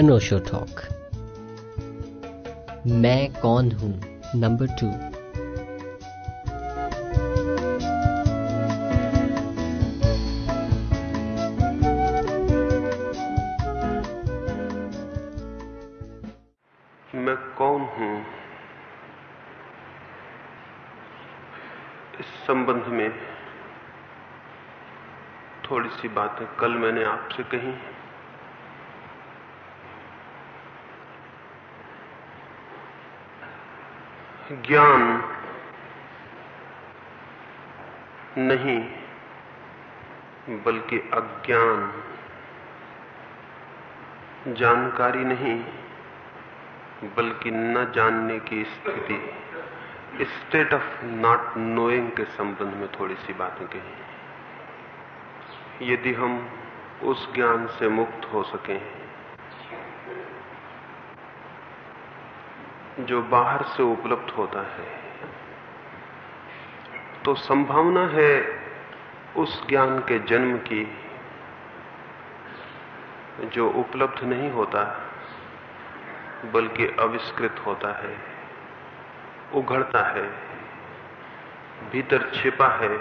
अनोशो talk मैं कौन हूँ? नंबर टू मैं कौन हूँ? इस संबंध में थोड़ी सी बातें कल मैंने आपसे कही। ज्ञान नहीं, बल्कि अज्ञान। जानकारी नहीं, बल्कि न जानने की स्थिति। स्टेट ऑफ़ नॉट नोइंग के संबंध में थोड़ी सी बातें कही। यदि हम उस ज्ञान से मुक्त हो सकें जो बाहर से उपलब्ध होता है। तो संभावना है उस ज्ञान के जन्म की जो उपलब्ध नहीं होता, बल्कि अविष्कृत होता है, उघड़ता है, भीतर छिपा है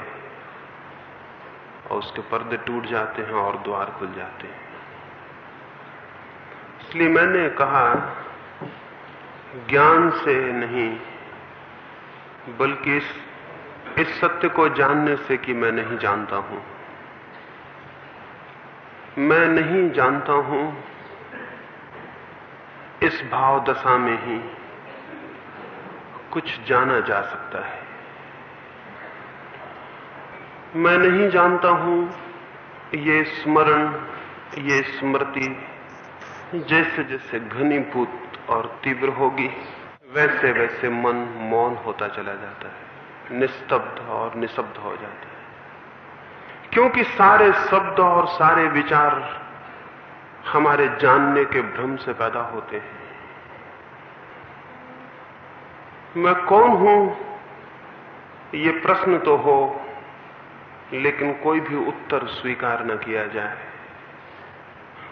और उसके पर्दे टूट जाते हैं और द्वार खुल जाते हैं। इसलिए मैंने कहा ज्ञान से नहीं, बल्कि इस इस सत्य को जानने से कि मैं नहीं जानता हूँ। मैं नहीं जानता हूँ इस भाव दशा में ही कुछ जाना जा सकता है। मैं नहीं जानता हूँ ये स्मरण, ये स्मृति जैसे जैसे घनीभूत और तीव्र होगी। वैसे वैसे मन मौन होता चला जाता है। निस्तब्ध और निशब्द हो जाता है। क्योंकि सारे शब्द और सारे विचार हमारे जानने के भ्रम से पैदा होते हैं। मैं कौन हूँ? ये प्रश्न तो हो, लेकिन कोई भी उत्तर स्वीकार न किया जाए।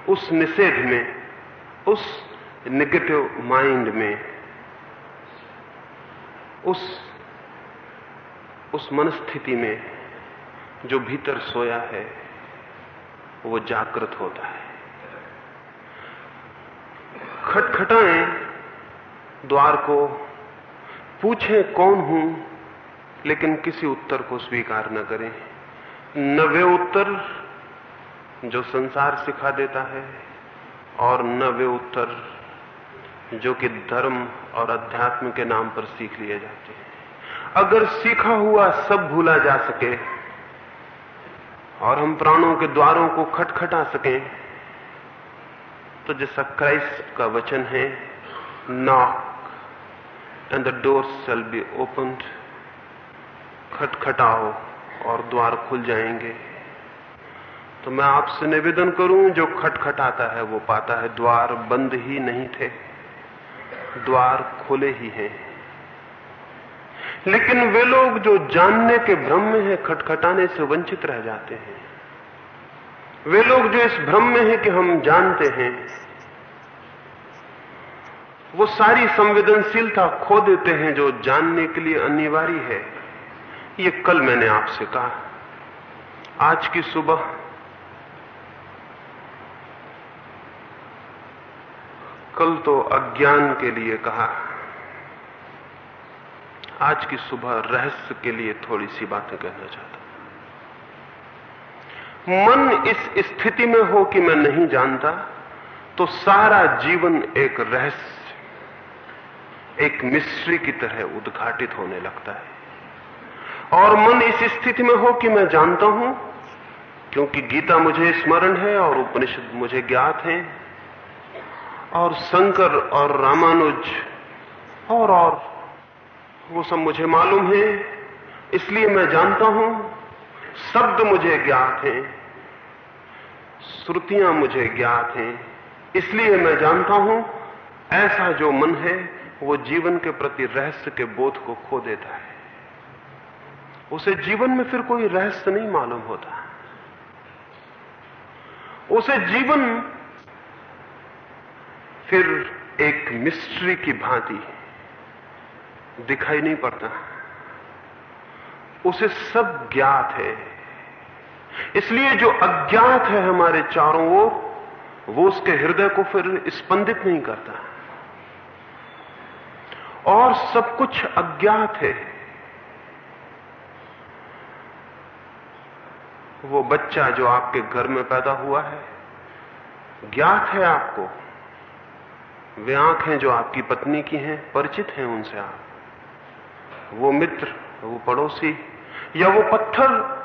उस निषेध में, उस नेगेटिव माइंड में उस उस मनस्थिति में जो भीतर सोया है, वो जागृत होता है। खटखटाएँ द्वार को, पूछें कौन हूँ, लेकिन किसी उत्तर को स्वीकार न करें। न वे उत्तर जो संसार सिखा देता है, और न वे उत्तर जो कि धर्म और अध्यात्म के नाम पर सीख लिए जाते हैं। अगर सीखा हुआ सब भूला जा सके और हम प्राणों के द्वारों को खटखटा सकें तो जैसा क्राइस्ट का वचन है knock and the door shall be opened खटखटाओ और द्वार खुल जाएँगे। तो मैं आपसे निवेदन करूँ, जो खटखटाता है वो पाता है, द्वार बंद ही नहीं थे। द्वार खुले ही हैं। लेकिन वे लोग जो जानने के भ्रम में है, खटखटाने से वंचित रह जाते हैं। वे लोग जो इस भ्रम में है कि हम जानते हैं, वो सारी संवेदनशीलता खो देते हैं जो जानने के लिए अनिवार्य है। ये कल मैंने आपसे कहा। आज की सुबह कल तो अज्ञान के लिए कहा। आज की सुबह रहस्य के लिए थोड़ी सी बातें कहना चाहता मन इस स्थिति में हो कि मैं नहीं जानता तो सारा जीवन एक रहस्य, एक मिस्ट्री की तरह उद्घाटित होने लगता है। और मन इस स्थिति में हो कि मैं जानता हूँ, क्योंकि गीता मुझे स्मरण है और उपनिषद मुझे ज्ञात है और शंकर और रामानुज और और, वो सब मुझे मालूम है, इसलिए मैं जानता हूँ, शब्द मुझे ज्ञात हैं, श्रुतियाँ मुझे ज्ञात हैं, इसलिए मैं जानता हूँ, ऐसा जो मन है, वो जीवन के प्रति रहस्य के बोध को खो देता है। उसे जीवन में फिर कोई रहस्य नहीं मालूम होता। उसे जीवन फिर एक मिस्ट्री की भांति दिखाई नहीं पड़ता। उसे सब ज्ञात है। इसलिए जो अज्ञात है हमारे चारों ओर, वो उसके हृदय को फिर स्पंदित नहीं करता। और सब कुछ अज्ञात है। वो बच्चा जो आपके घर में पैदा हुआ है, ज्ञात है आपको। वे आँखें जो आपकी पत्नी की हैं, परिचित हैं उनसे आप। वो मित्र, वो पड़ोसी, या वो पत्थर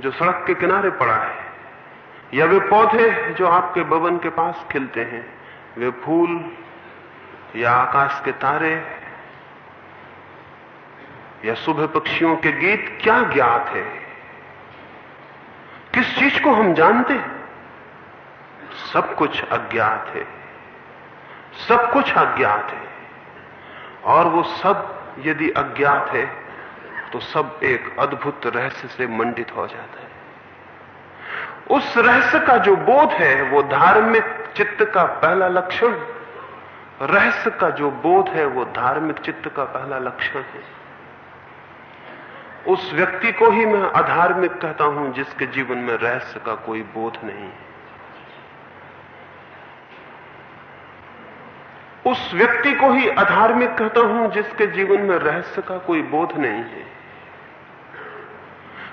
जो सड़क के किनारे पड़ा है, या वे पौधे जो आपके भवन के पास खिलते हैं, वे फूल या आकाश के तारे, या सुबह पक्षियों के गीत, क्या ज्ञात है? किस चीज़ को हम जानते हैं? सब कुछ अज्ञात है। सब कुछ अज्ञात है। और वो सब यदि अज्ञात है तो सब एक अद्भुत रहस्य से मंडित हो जाता है। उस रहस्य का जो बोध है, वो धार्मिक चित्त का पहला लक्षण रहस्य का जो बोध है, वो धार्मिक चित्त का पहला लक्षण है। उस व्यक्ति को ही मैं अधार्मिक कहता हूँ, जिसके जीवन में रहस्य का कोई बोध नहीं है। उस व्यक्ति को ही अधार्मिक कहता हूँ जिसके जीवन में रहस्य का कोई बोध नहीं है।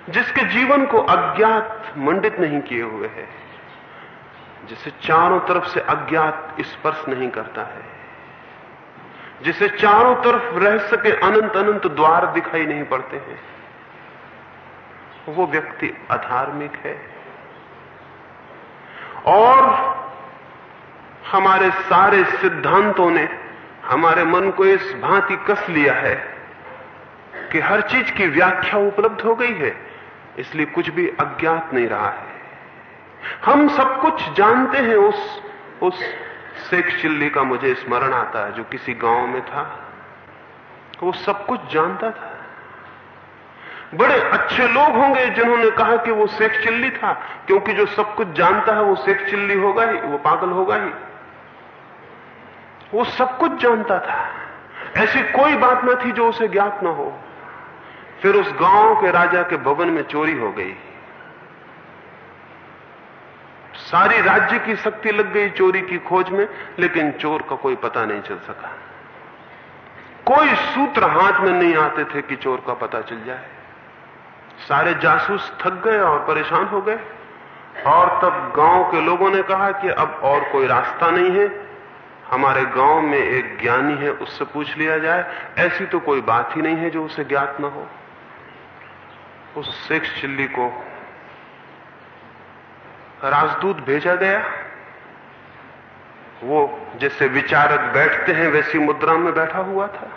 जिसके जीवन को अज्ञात मंडित नहीं किए हुए है। जिसे चारों तरफ़ से अज्ञात स्पर्श नहीं करता है। जिसे चारों तरफ़ रहस्य के अनंत अनंत द्वार दिखाई नहीं पड़ते हैं। वो व्यक्ति अधार्मिक है। और हमारे सारे सिद्धांतों ने हमारे मन को इस भांति कस लिया है कि हर चीज़ की व्याख्या उपलब्ध हो गई है, इसलिए कुछ भी अज्ञात नहीं रहा है। हम सब कुछ जानते हैं, उस उस शेख चिल्ली का मुझे स्मरण आता है, जो किसी गाँव में था, वो सब कुछ जानता था। बड़े अच्छे लोग होंगे जिन्होंने कहा कि वो शेख चिल्ली था, क्योंकि जो सब कुछ जानता है, वो शेख चिल्ली होगा ही, वो पागल होगा ही। वो सब कुछ जानता था। ऐसी कोई बात न थी जो उसे ज्ञात ना हो। फिर उस गाँव के राजा के भवन में चोरी हो गई। सारी राज्य की शक्ति लग गई चोरी की खोज में, लेकिन चोर का कोई पता नहीं चल सका। कोई सूत्र हाथ में नहीं आते थे कि चोर का पता चल जाए। सारे जासूस थक गए और परेशान हो गए। और तब गाँव के लोगों ने कहा कि अब और कोई रास्ता नहीं है। हमारे गाँव में एक ज्ञानी है, उससे पूछ लिया जाए, ऐसी तो कोई बात ही नहीं है जो उसे ज्ञात ना हो। उस शेख चिल्ली को राजदूत भेजा गया। वो जैसे विचारक बैठते हैं, वैसी मुद्रा में बैठा हुआ था।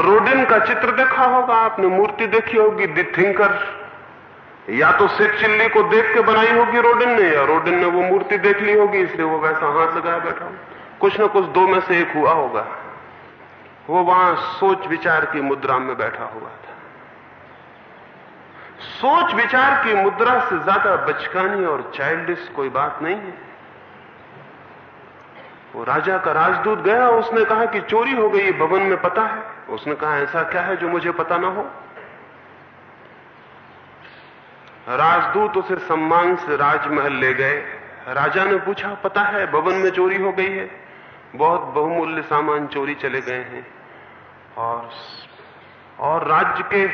रोडिन का चित्र देखा होगा, आपने मूर्ति देखी होगी, दी थिंकर। या तो शेख चिल्ली को देख के बनाई होगी रोडिन ने, या रोडिन ने वो मूर्ति देख ली होगी, इसलिए वो वैसा हाथ लगाया बैठा कुछ ना कुछ दो में से एक हुआ होगा। वो वहाँ सोच विचार की मुद्रा में बैठा हुआ था। सोच विचार की मुद्रा से ज़्यादा बचकानी और चाइल्डिश कोई बात नहीं है। वो राजा का राजदूत गया, उसने कहा कि चोरी हो गई, भवन में पता है। उसने कहा, ऐसा क्या है जो मुझे पता ना हो? राजदूत उसे सम्मान से राजमहल ले गए। राजा ने पूछा, पता है, भवन में चोरी हो गई है? बहुत बहुमूल्य सामान चोरी चले गए हैं। और और राज्य के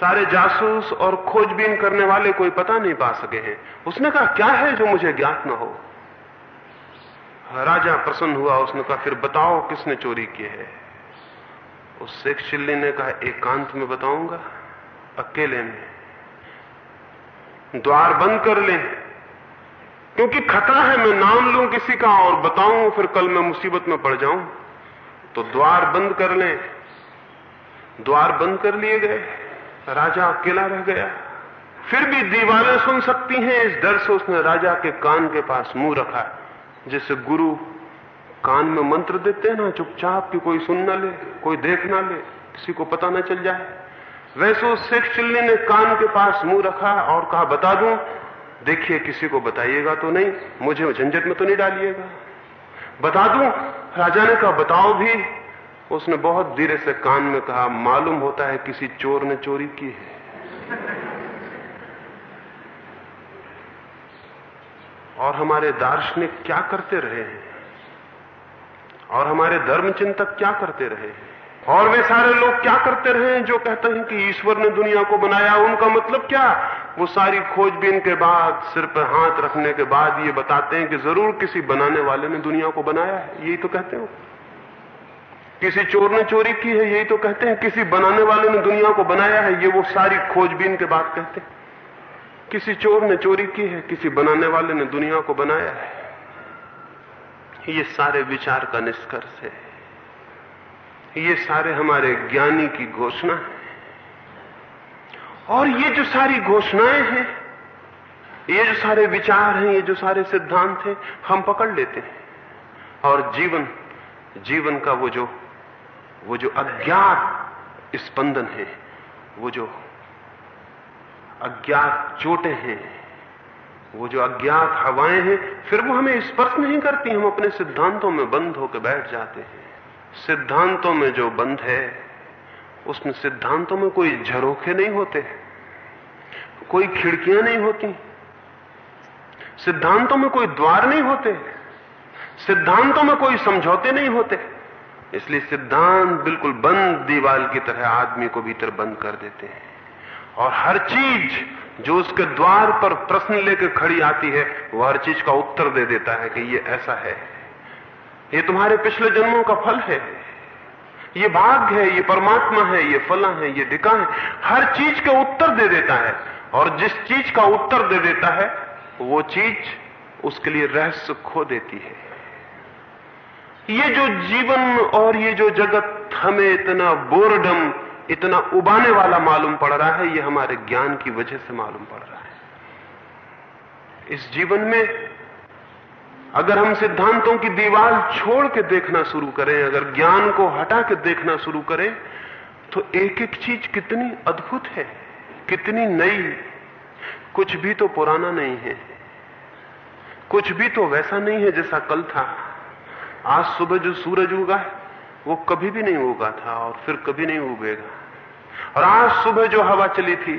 सारे जासूस और खोजबीन करने वाले कोई पता नहीं पा सके हैं। उसने कहा, क्या है जो मुझे ज्ञात ना हो? राजा प्रसन्न हुआ, उसने कहा, फिर बताओ किसने चोरी की है? उस शेख चिल्ली ने कहा, एकांत में बताऊँगा, अकेले में। द्वार बंद कर लें। क्योंकि खतरा है, मैं नाम लूँ किसी का और बताऊँ, फिर कल मैं मुसीबत में पड़ जाऊँ। तो द्वार बंद कर लें। द्वार बंद कर लिए गए। राजा अकेला रह गया। फिर भी दीवारें सुन सकती हैं, इस डर से उसने राजा के कान के पास मुँह रखा जैसे गुरु कान में मंत्र देते हैं ना, चुपचाप कि कोई सुन ना ले, कोई देख ना ले, किसी को पता ना चल जाए। वैसे उस शेख चिल्ली ने कान के पास मुँह रखा और कहा, बता दूँ, देखिए, किसी को बताइएगा तो नहीं, मुझे झंझट में तो नहीं डालिएगा। बता दूँ, राजा ने कहा, बताओ भी। उसने बहुत धीरे से कान में कहा, मालूम होता है किसी चोर ने चोरी की है। और हमारे दार्शनिक क्या करते रहे हैं? और हमारे धर्म चिंतक क्या करते रहे हैं? और वे सारे लोग क्या करते रहे जो कहते हैं कि ईश्वर ने दुनिया को बनाया? उनका मतलब क्या? वो सारी खोजबीन के बाद, सिर पर हाथ रखने के बाद ये बताते हैं कि ज़रूर किसी बनाने वाले ने दुनिया को बनाया है। यही तो कहते हो। किसी चोर ने चोरी की है, यही तो कहते हैं। किसी बनाने वाले ने दुनिया को बनाया है, ये वो सारी खोजबीन के बाद कहते हैं। किसी चोर ने चोरी की है, किसी बनाने वाले ने दुनिया को बनाया है। ये सारे विचार का निष्कर्ष है। ये सारे हमारे ज्ञानी की घोषणा है। और ये जो सारी घोषणाएँ हैं, ये जो सारे विचार हैं, ये जो सारे सिद्धांत हैं, हम पकड़ लेते हैं। और जीवन जीवन का वो जो वो जो अज्ञात स्पंदन है, वो जो अज्ञात चोटें हैं, वो जो अज्ञात हवाएँ हैं, फिर वो हमें स्पर्श नहीं करती, हम अपने सिद्धांतों में बंद होकर बैठ जाते हैं। सिद्धांतों में जो बंद है, उसमें सिद्धांतों में कोई झरोखे नहीं होते, कोई खिड़कियाँ नहीं होती, सिद्धांतों में कोई द्वार नहीं होते, सिद्धांतों में कोई समझौते नहीं होते। इसलिए सिद्धांत बिल्कुल बंद दीवाल की तरह आदमी को भीतर बंद कर देते हैं। और हर चीज़ जो उसके द्वार पर प्रश्न लेकर खड़ी आती है वह हर चीज़ का उत्तर दे देता है कि ये ऐसा है। ये तुम्हारे पिछले जन्मों का फल है। ये भाग्य है, ये परमात्मा है, ये फला है, ये डिका है, हर चीज़ का उत्तर दे देता है। और जिस चीज़ का उत्तर दे देता है, वो चीज़ उसके लिए रहस्य खो देती है। ये जो जीवन और ये जो जगत हमें इतना बोरडम इतना उबाने वाला मालूम पड़ रहा है, ये हमारे ज्ञान की वजह से मालूम पड़ रहा है। इस जीवन में अगर हम सिद्धांतों की दीवार छोड़ के देखना शुरू करें, अगर ज्ञान को हटा के देखना शुरू करें तो एक एक चीज़ कितनी अद्भुत है, कितनी नई। कुछ भी तो पुराना नहीं है, कुछ भी तो वैसा नहीं है जैसा कल था। आज सुबह जो सूरज उगा है, वो कभी भी नहीं उगा था और फिर कभी नहीं उगेगा। और आज सुबह जो हवा चली थी,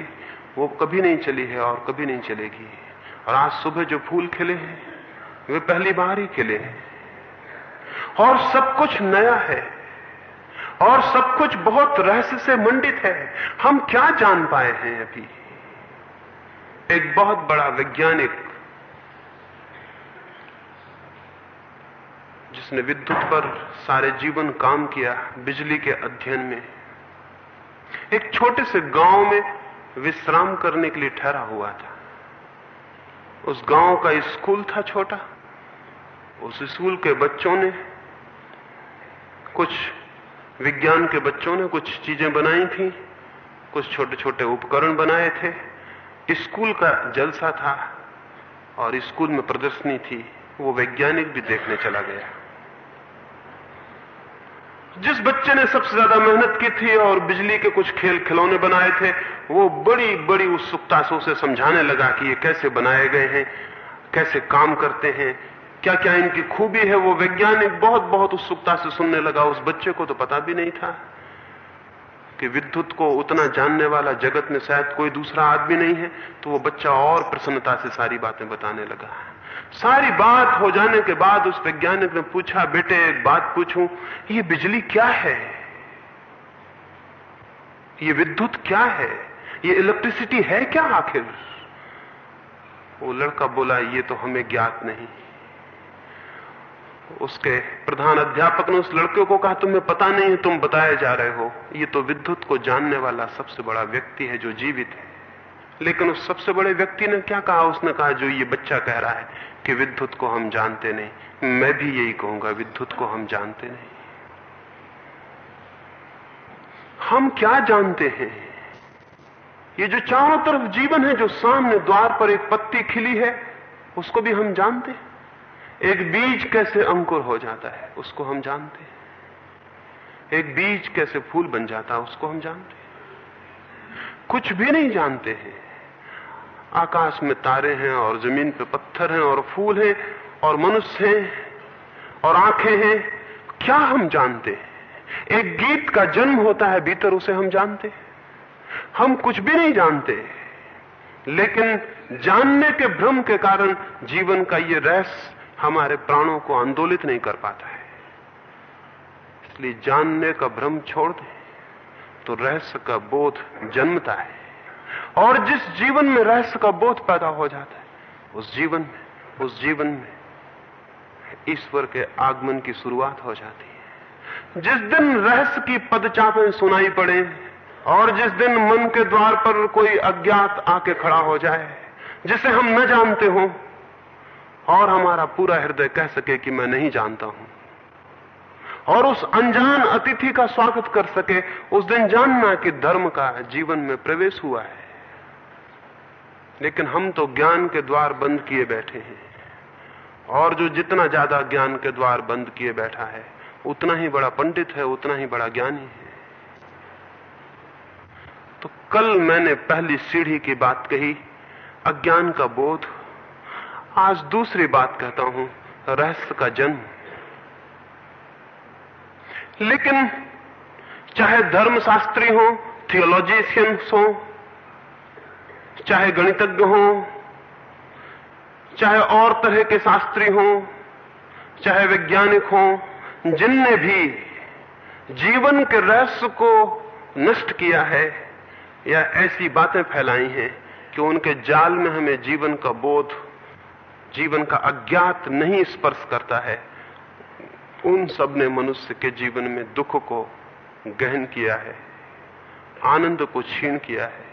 वो कभी नहीं चली है और कभी नहीं चलेगी। और आज सुबह जो फूल खिले हैं वे पहली बार ही खिले हैं। और सब कुछ नया है। और सब कुछ बहुत रहस्य से मंडित है। हम क्या जान पाए हैं अभी? एक बहुत बड़ा वैज्ञानिक, जिसने विद्युत पर सारे जीवन काम किया बिजली के अध्ययन में, एक छोटे से गाँव में विश्राम करने के लिए ठहरा हुआ था। उस गाँव का स्कूल था छोटा। उस स्कूल के बच्चों ने, कुछ विज्ञान के बच्चों ने कुछ चीज़ें बनाई थी, कुछ छोटे छोटे उपकरण बनाए थे। स्कूल का जलसा था और स्कूल में प्रदर्शनी थी, वो वैज्ञानिक भी देखने चला गया। जिस बच्चे ने सबसे ज़्यादा मेहनत की थी और बिजली के कुछ खेल खिलौने बनाए थे, वो बड़ी बड़ी उत्सुकता से उसे समझाने लगा कि ये कैसे बनाए गए हैं, कैसे काम करते हैं क्या क्या इनकी खूबी है, वो वैज्ञानिक बहुत बहुत उत्सुकता से सुनने लगा। उस बच्चे को तो पता भी नहीं था कि विद्युत को उतना जानने वाला जगत में शायद कोई दूसरा आदमी नहीं है तो वो बच्चा और प्रसन्नता से सारी बातें बताने लगा। सारी बात हो जाने के बाद उस वैज्ञानिक ने पूछा, बेटे, एक बात पूछूँ, ये बिजली क्या है? ये विद्युत क्या है? ये इलेक्ट्रिसिटी है क्या आखिर? वो लड़का बोला, ये तो हमें ज्ञात नहीं। उसके प्रधान अध्यापक ने उस लड़के को कहा, तुम्हें पता नहीं है, तुम बताए जा रहे हो। ये तो विद्युत को जानने वाला सबसे बड़ा व्यक्ति है जो जीवित है। लेकिन उस सबसे बड़े व्यक्ति ने क्या कहा? उसने कहा, जो ये बच्चा कह रहा है कि विद्युत को हम जानते नहीं। मैं भी यही कहूँगा, विद्युत को हम जानते नहीं। हम क्या जानते हैं? ये जो चारों तरफ़ जीवन है, जो सामने द्वार पर एक पत्ती खिली है, उसको भी हम जानते हैं? एक बीज कैसे अंकुर हो जाता है, उसको हम जानते हैं। एक बीज कैसे फूल बन जाता है, उसको हम जानते हैं। कुछ भी नहीं जानते हैं। आकाश में तारे हैं और ज़मीन पे पत्थर हैं और फूल हैं और मनुष्य हैं और आँखें हैं। क्या हम जानते हैं? एक गीत का जन्म होता है, भीतर उसे हम जानते हैं। हम कुछ भी नहीं जानते लेकिन जानने के भ्रम के कारण जीवन का ये रहस्य हमारे प्राणों को आंदोलित नहीं कर पाता है। इसलिए जानने का भ्रम छोड़ दें तो रहस्य का बोध जन्मता है। और जिस जीवन में रहस्य का बोध पैदा हो जाता है, उस जीवन में, उस जीवन में ईश्वर के आगमन की शुरुआत हो जाती है। जिस दिन रहस्य की पदचापें सुनाई पड़े, और जिस दिन मन के द्वार पर कोई अज्ञात आके खड़ा हो जाए, जिसे हम न जानते हो और हमारा पूरा हृदय कह सके कि मैं नहीं जानता हूँ। और उस अनजान अतिथि का स्वागत कर सके, उस दिन जानना कि धर्म का जीवन में प्रवेश हुआ है। लेकिन हम तो ज्ञान के द्वार बंद किए बैठे हैं। और जो जितना ज़्यादा ज्ञान के द्वार बंद किए बैठा है, उतना ही बड़ा पंडित है, उतना ही बड़ा ज्ञानी है। तो कल मैंने पहली सीढ़ी की बात कही, अज्ञान का बोध। आज दूसरी बात कहता हूँ, रहस्य का जन्म। लेकिन चाहे धर्मशास्त्री हो थियोलॉजिशियंस हो, चाहे गणितज्ञ हो, चाहे और तरह के शास्त्री हो, चाहे वैज्ञानिक हो, जिनने भी जीवन के रहस्य को नष्ट किया है, या ऐसी बातें फैलाई हैं कि उनके जाल में हमें जीवन का बोध जीवन का अज्ञात नहीं स्पर्श करता है, उन सबने मनुष्य के जीवन में दुख को गहन किया है, आनंद को छीन किया है,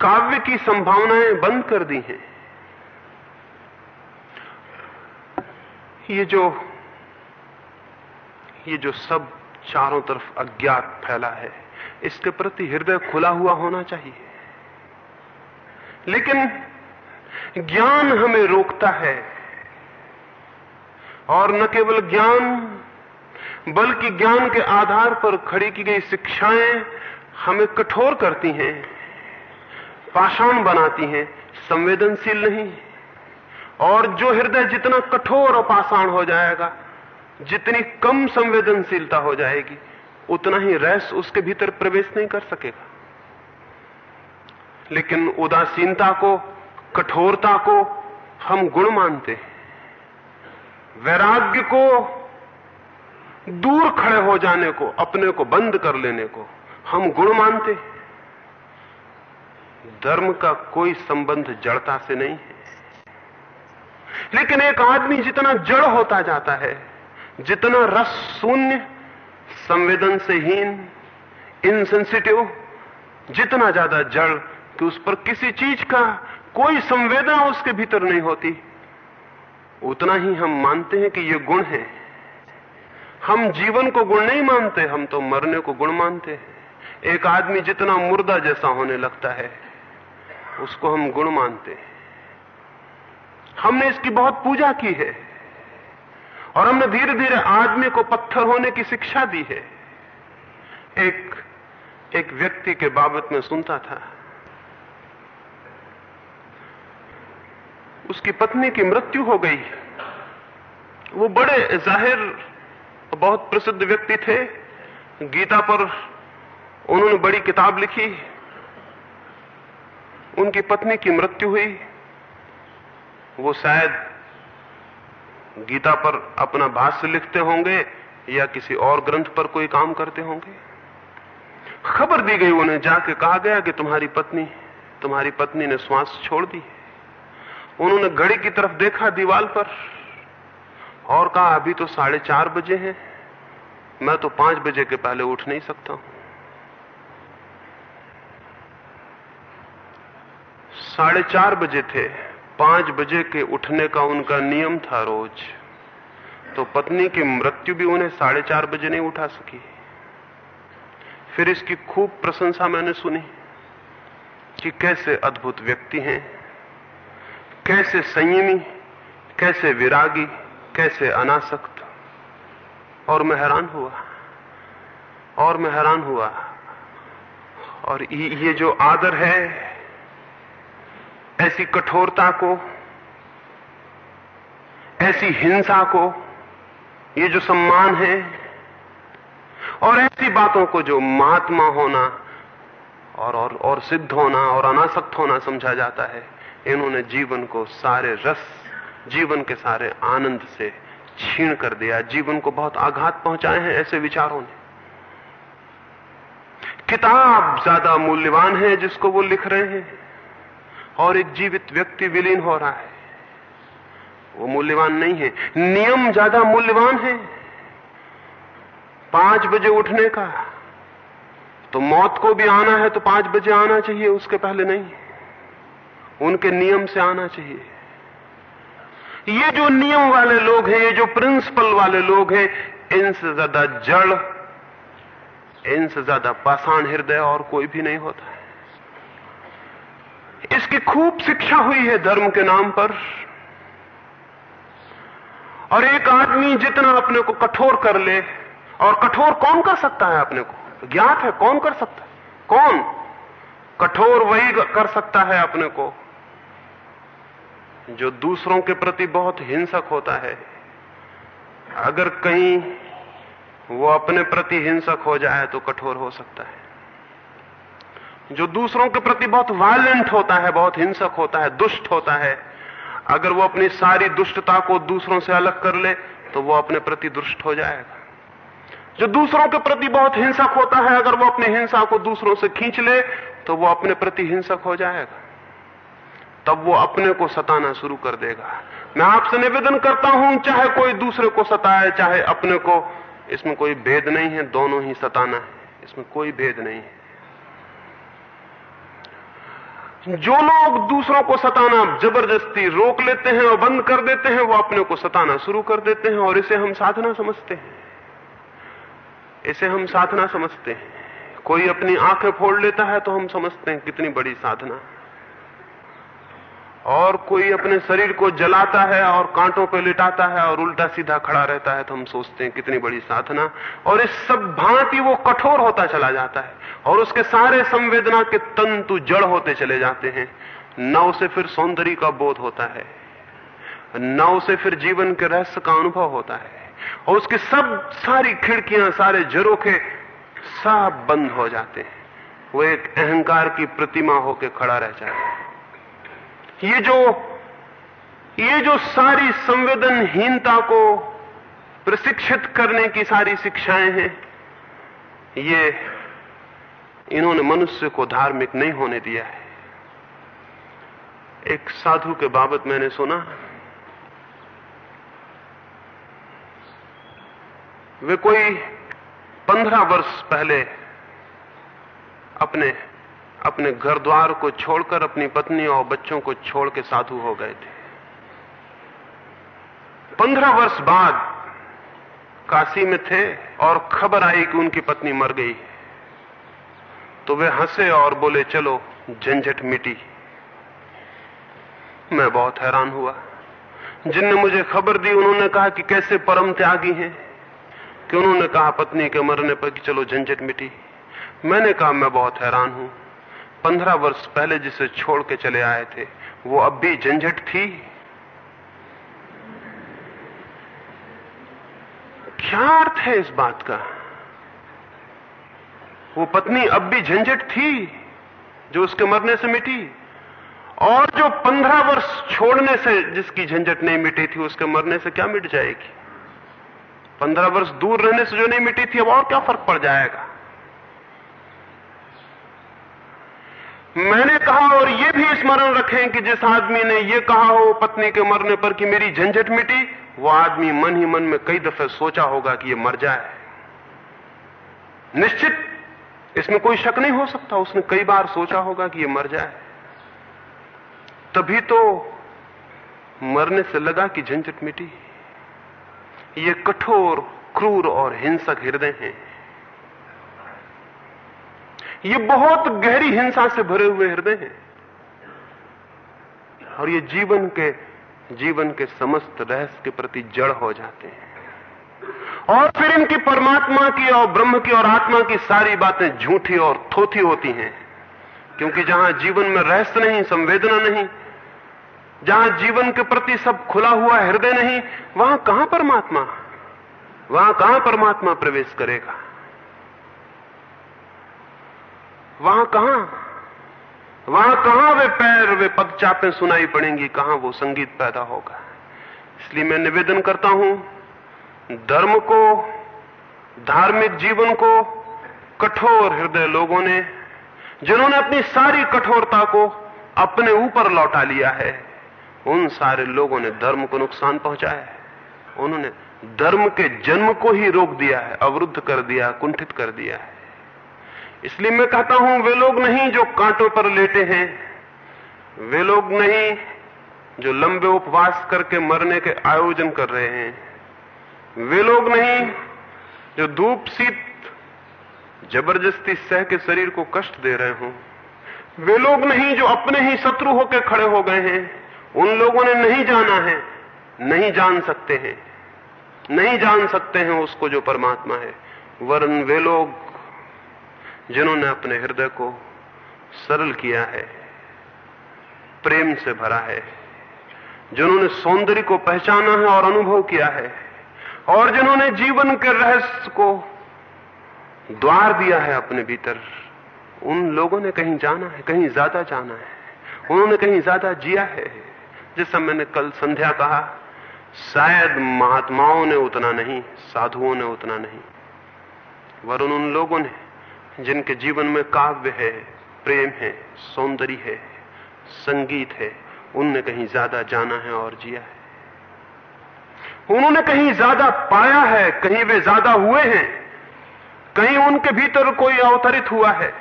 काव्य की संभावनाएँ बंद कर दी हैं। ये जो ये जो सब चारों तरफ़ अज्ञात फैला है, इसके प्रति हृदय खुला हुआ होना चाहिए। लेकिन ज्ञान हमें रोकता है। और न केवल ज्ञान, बल्कि ज्ञान के आधार पर खड़ी की गई शिक्षाएँ हमें कठोर करती हैं, पाषाण बनाती हैं, संवेदनशील नहीं। और जो हृदय जितना कठोर और पाषाण हो जाएगा, जितनी कम संवेदनशीलता हो जाएगी, उतना ही रस उसके भीतर प्रवेश नहीं कर सकेगा। लेकिन उदासीनता को कठोरता को हम गुण मानते हैं। वैराग्य को दूर खड़े हो जाने को, अपने को बंद कर लेने को हम गुण मानते धर्म का कोई संबंध जड़ता से नहीं है। लेकिन एक आदमी जितना जड़ होता जाता है, जितना रस शून्य संवेदन से हीन इनसेंसिटिव जितना ज़्यादा जड़ कि उस पर किसी चीज़ का कोई संवेदना उसके भीतर नहीं होती। उतना ही हम मानते हैं कि ये गुण है। हम जीवन को गुण नहीं मानते, हम तो मरने को गुण मानते हैं। एक आदमी जितना मुर्दा जैसा होने लगता है, उसको हम गुण मानते हैं। हमने इसकी बहुत पूजा की है, और हमने धीरे धीरे आदमी को पत्थर होने की शिक्षा दी है। एक एक व्यक्ति के बाबत में सुनता था। उसकी पत्नी की मृत्यु हो गई। वो बड़े ज़ाहिर बहुत प्रसिद्ध व्यक्ति थे। गीता पर उन्होंने बड़ी किताब लिखी। उनकी पत्नी की मृत्यु हुई। वो शायद गीता पर अपना भाष्य लिखते होंगे या किसी और ग्रंथ पर कोई काम करते होंगे। खबर दी गई उन्हें, जाके कहा गया कि तुम्हारी पत्नी तुम्हारी पत्नी ने श्वास छोड़ दी उन्होंने घड़ी की तरफ़ देखा दीवाल पर। और कहा, अभी तो साढ़े चार बजे हैं। मैं तो पाँच बजे के पहले उठ नहीं सकता हूँ। साढ़े चार बजे थे। पाँच बजे के उठने का उनका नियम था रोज। तो पत्नी की मृत्यु भी उन्हें साढ़े चार बजे नहीं उठा सकी। फिर इसकी खूब प्रशंसा मैंने सुनी कि कैसे अद्भुत व्यक्ति हैं। कैसे संयमी कैसे विरागी कैसे अनासक्त। और मैं हैरान हुआ और मैं हैरान हुआ। और ये जो आदर है ऐसी कठोरता को ऐसी हिंसा को ये जो सम्मान है और ऐसी बातों को जो महात्मा होना और और, और सिद्ध होना और अनासक्त होना समझा जाता है इन्होंने जीवन को सारे रस, जीवन के सारे आनंद से छीण कर दिया। जीवन को बहुत आघात पहुँचाए हैं ऐसे विचारों ने। किताब ज़्यादा मूल्यवान है जिसको वो लिख रहे हैं। और एक जीवित व्यक्ति विलीन हो रहा है। वो मूल्यवान नहीं है। नियम ज़्यादा मूल्यवान है। पाँच बजे उठने का तो मौत को भी आना है तो पाँच बजे आना चाहिए, उसके पहले नहीं उनके नियम से आना चाहिए। ये जो नियम वाले लोग हैं, ये जो प्रिंसिपल वाले लोग हैं, इनसे ज़्यादा जड़, इनसे ज़्यादा पाषाण हृदय और कोई भी नहीं होता। है इसकी खूब शिक्षा हुई है धर्म के नाम पर। और एक आदमी जितना अपने को कठोर कर ले, और कठोर कौन कर सकता है अपने को? ज्ञात है, कौन कर सकता है? कौन? कठोर वही कर सकता है अपने को। जो दूसरों के प्रति बहुत हिंसक होता है। अगर कहीं वो अपने प्रति हिंसक हो जाए तो कठोर हो सकता है। जो दूसरों के प्रति बहुत वायलेंट होता है, बहुत हिंसक होता है, दुष्ट होता है, अगर वो अपनी सारी दुष्टता को दूसरों से अलग कर ले तो वो अपने प्रति दुष्ट हो जाएगा। जो दूसरों के प्रति बहुत हिंसक होता है, अगर वो अपनी हिंसा को दूसरों से खींच ले तो वो अपने प्रति हिंसक हो जाएगा। तब वो अपने को सताना शुरू कर देगा। मैं आपसे निवेदन करता हूँ, चाहे कोई दूसरे को सताए, चाहे अपने को। इसमें कोई भेद नहीं है, दोनों ही सताना है। इसमें कोई भेद नहीं है। जो लोग दूसरों को सताना ज़बरदस्ती रोक लेते हैं और बंद कर देते हैं, वो अपने को सताना शुरू कर देते हैं और इसे हम साधना समझते हैं। इसे हम साधना समझते हैं। कोई अपनी आँखें फोड़ लेता है तो हम समझते हैं कितनी बड़ी साधना। है और कोई अपने शरीर को जलाता है और कांटों पर लिटाता है और उल्टा सीधा खड़ा रहता है तो हम सोचते हैं कितनी बड़ी साधना। और इस सब भांति वो कठोर होता चला जाता है और उसके सारे संवेदना के तंतु जड़ होते चले जाते हैं। न उसे फिर सौंदर्य का बोध होता है, न उसे फिर जीवन के रहस्य का अनुभव होता है और उसकी सब सारी खिड़कियाँ, सारे झरोखे सब बंद हो जाते हैं। वो एक अहंकार की प्रतिमा होकर खड़ा रह जाता है। ये जो ये जो सारी संवेदनहीनता को प्रशिक्षित करने की सारी शिक्षाएँ हैं, ये इन्होंने मनुष्य को धार्मिक नहीं होने दिया है। एक साधु के बाबत मैंने सुना। वे कोई पंद्रह वर्ष पहले अपने अपने घर द्वार को छोड़कर अपनी पत्नी और बच्चों को छोड़ के साधु हो गए थे। पंद्रह वर्ष बाद काशी में थे और खबर आई कि उनकी पत्नी मर गई। तो वे हंसे और बोले, चलो, झंझट मिटी। मैं बहुत हैरान हुआ। जिनने मुझे खबर दी, उन्होंने कहा कि कैसे परम त्यागी हैं, कि उन्होंने कहा पत्नी के मरने पर कि चलो, झंझट मिटी। मैंने कहा, मैं बहुत हैरान हूँ। पंद्रह वर्ष पहले जिसे छोड़ के चले आए थे, वो अब भी झंझट थी। क्या अर्थ है इस बात का? वो पत्नी अब भी झंझट थी, जो उसके मरने से मिटी, और जो पंद्रह वर्ष छोड़ने से जिसकी झंझट नहीं मिटी थी, उसके मरने से क्या मिट जाएगी? पंद्रह वर्ष दूर रहने से जो नहीं मिटी थी, अब और क्या फ़र्क पड़ जाएगा? मैंने कहा और ये भी स्मरण रखें कि जिस आदमी ने ये कहा हो पत्नी के मरने पर कि मेरी झंझट मिटी, वो आदमी मन ही मन में कई दफे सोचा होगा कि ये मर जाए। निश्चित इसमें कोई शक नहीं हो सकता, उसने कई बार सोचा होगा कि ये मर जाए। तभी तो मरने से लगा कि झंझट मिटी। ये कठोर, क्रूर और हिंसक हृदय हैं। ये बहुत गहरी हिंसा से भरे हुए हृदय हैं। और ये जीवन के जीवन के समस्त रहस्य के प्रति जड़ हो जाते हैं। और फिर इनकी परमात्मा की और ब्रह्म की और आत्मा की सारी बातें झूठी और थोथी होती हैं। क्योंकि जहाँ जीवन में रहस्य नहीं, संवेदना नहीं, जहाँ जीवन के प्रति सब खुला हुआ हृदय नहीं, वहाँ कहाँ परमात्मा? वहाँ कहाँ परमात्मा प्रवेश करेगा? वहाँ कहाँ? वहाँ कहाँ वे पैर, वे पदचापें सुनाई पड़ेंगी? कहाँ वो संगीत पैदा होगा? इसलिए मैं निवेदन करता हूँ, धर्म को, धार्मिक जीवन को, कठोर हृदय लोगों ने, जिन्होंने अपनी सारी कठोरता को अपने ऊपर लौटा लिया है, उन सारे लोगों ने धर्म को नुकसान पहुँचाया है। उन्होंने धर्म के जन्म को ही रोक दिया है, अवरुद्ध कर दिया कुंठित कर दिया है। इसलिए मैं कहता हूँ, वे लोग नहीं जो कांटों पर लेटे हैं, वे लोग नहीं जो लंबे उपवास करके मरने के आयोजन कर रहे हैं, वे लोग नहीं जो धूप शीत ज़बरदस्ती सह के शरीर को कष्ट दे रहे हों, वे लोग नहीं जो अपने ही शत्रु होकर खड़े हो गए हैं, उन लोगों ने नहीं जाना है, नहीं जान सकते हैं, नहीं जान सकते हैं उसको जो परमात्मा है, वरन वे लोग जिन्होंने अपने हृदय को सरल किया है, प्रेम से भरा है, जिन्होंने सौंदर्य को पहचाना है और अनुभव किया है, और जिन्होंने जीवन के रहस्य को द्वार दिया है अपने भीतर, उन लोगों ने कहीं जाना है, कहीं ज़्यादा जाना है। उन्होंने कहीं ज़्यादा जिया है। जैसा मैंने कल संध्या कहा, शायद महात्माओं ने उतना नहीं, साधुओं ने उतना नहीं, वरुण उन लोगों ने जिनके जीवन में काव्य है, प्रेम है, सौंदर्य है, संगीत है, उनने कहीं ज़्यादा जाना है और जिया है। उन्होंने कहीं ज़्यादा पाया है, कहीं वे ज़्यादा हुए हैं, कहीं उनके भीतर कोई अवतरित हुआ है,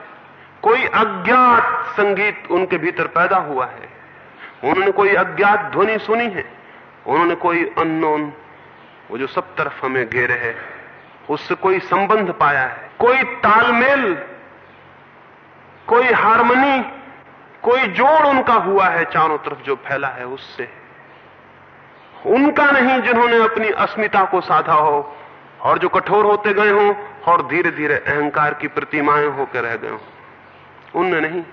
कोई अज्ञात संगीत उनके भीतर पैदा हुआ है। उन्होंने कोई अज्ञात ध्वनि सुनी है, उन्होंने कोई अननोन, वो जो सब तरफ़ हमें घेरे है, उससे कोई संबंध पाया है। कोई तालमेल, कोई हारमोनी, कोई जोड़ उनका हुआ है चारों तरफ़ जो फैला है उससे। उनका नहीं जिन्होंने अपनी अस्मिता को साधा हो और जो कठोर होते गए हों और धीरे धीरे अहंकार की प्रतिमाएँ होकर रह गए हों। उनने नहीं,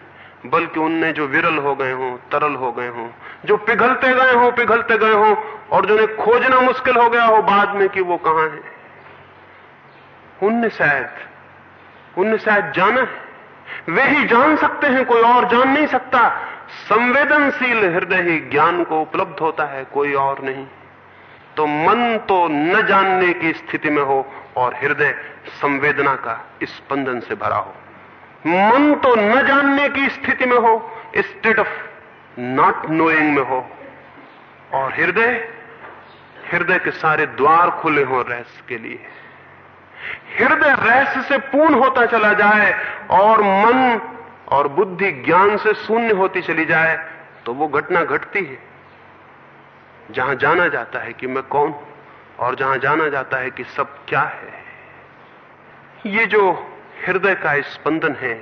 बल्कि उनने जो विरल हो गए हों, तरल हो गए हों, जो पिघलते गए हों, पिघलते गए हों और जो खोजना मुश्किल हो गया हो बाद में कि वो कहाँ है। उनने शायद उनने शायद जाना है। वे ही जान सकते हैं, कोई और जान नहीं सकता। संवेदनशील हृदय ही ज्ञान को उपलब्ध होता है, कोई और नहीं। तो मन तो न जानने की स्थिति में हो, और हृदय संवेदना का स्पंदन से भरा हो। मन तो न जानने की स्थिति में हो स्टेट ऑफ़ नॉट नोइंग में हो। और हृदय हृदय के सारे द्वार खुले हो रहस्य के लिए। हृदय रहस्य से पूर्ण होता चला जाए और मन और बुद्धि ज्ञान से शून्य होती चली जाए तो वो घटना घटती है। जहाँ जाना जाता है कि मैं कौन और जहाँ जाना जाता है कि सब क्या है। ये जो हृदय का स्पंदन है,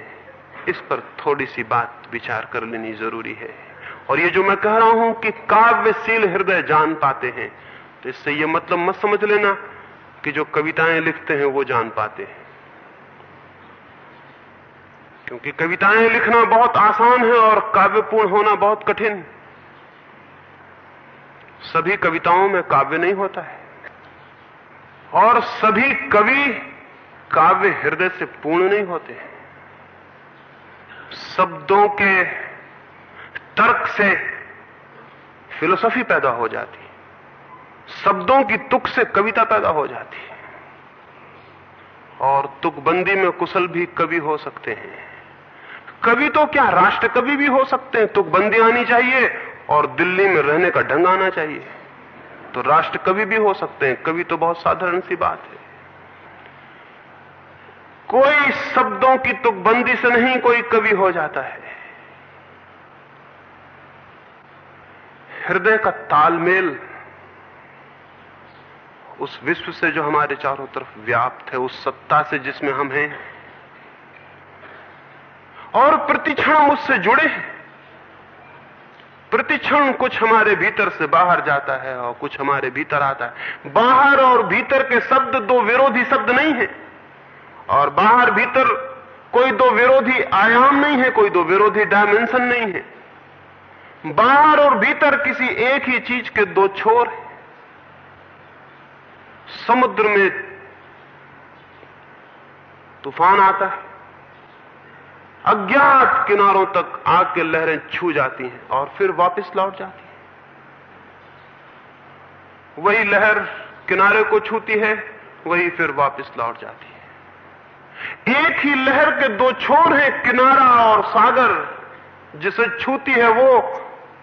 इस पर थोड़ी सी बात विचार कर लेनी ज़रूरी है। और ये जो मैं कह रहा हूँ कि काव्यशील हृदय जान पाते हैं तो इससे ये मतलब मत समझ लेना कि जो कविताएँ लिखते हैं वो जान पाते हैं। क्योंकि कविताएँ लिखना बहुत आसान है और काव्यपूर्ण होना बहुत कठिन। सभी कविताओं में काव्य नहीं होता है। और सभी कवि काव्य हृदय से पूर्ण नहीं होते शब्दों के तर्क से फिलोसफी पैदा हो जाती शब्दों की तुक से कविता पैदा हो जाती है। और तुकबंदी में कुशल भी कवि हो सकते हैं। कवि तो क्या राष्ट्र कवि भी हो सकते हैं? तुकबंदी आनी चाहिए और दिल्ली में रहने का ढंग आना चाहिए। तो राष्ट्र कवि भी हो सकते हैं। कवि तो बहुत साधारण सी बात है। कोई शब्दों की तुकबंदी से नहीं कोई कवि हो जाता है। हृदय का तालमेल उस विश्व से जो हमारे चारों तरफ़ व्याप्त है, उस सत्ता से जिसमें हम हैं, और प्रतिक्षण हम उससे जुड़े हैं। प्रतिक्षण कुछ हमारे भीतर से बाहर जाता है और कुछ हमारे भीतर आता है। बाहर और भीतर के शब्द दो विरोधी शब्द नहीं है, और बाहर भीतर कोई दो विरोधी आयाम नहीं है, कोई दो विरोधी डायमेंशन नहीं है। बाहर और भीतर किसी एक ही चीज़ के दो छोर हैं। समुद्र में तूफ़ान आता है। अज्ञात किनारों तक आग के लहरें छू जाती हैं और फिर वापस लौट जाती हैं। वही लहर किनारे को छूती है, वही फिर वापस लौट जाती है। एक ही लहर के दो छोर हैं, किनारा और सागर। जिसे छूती है वो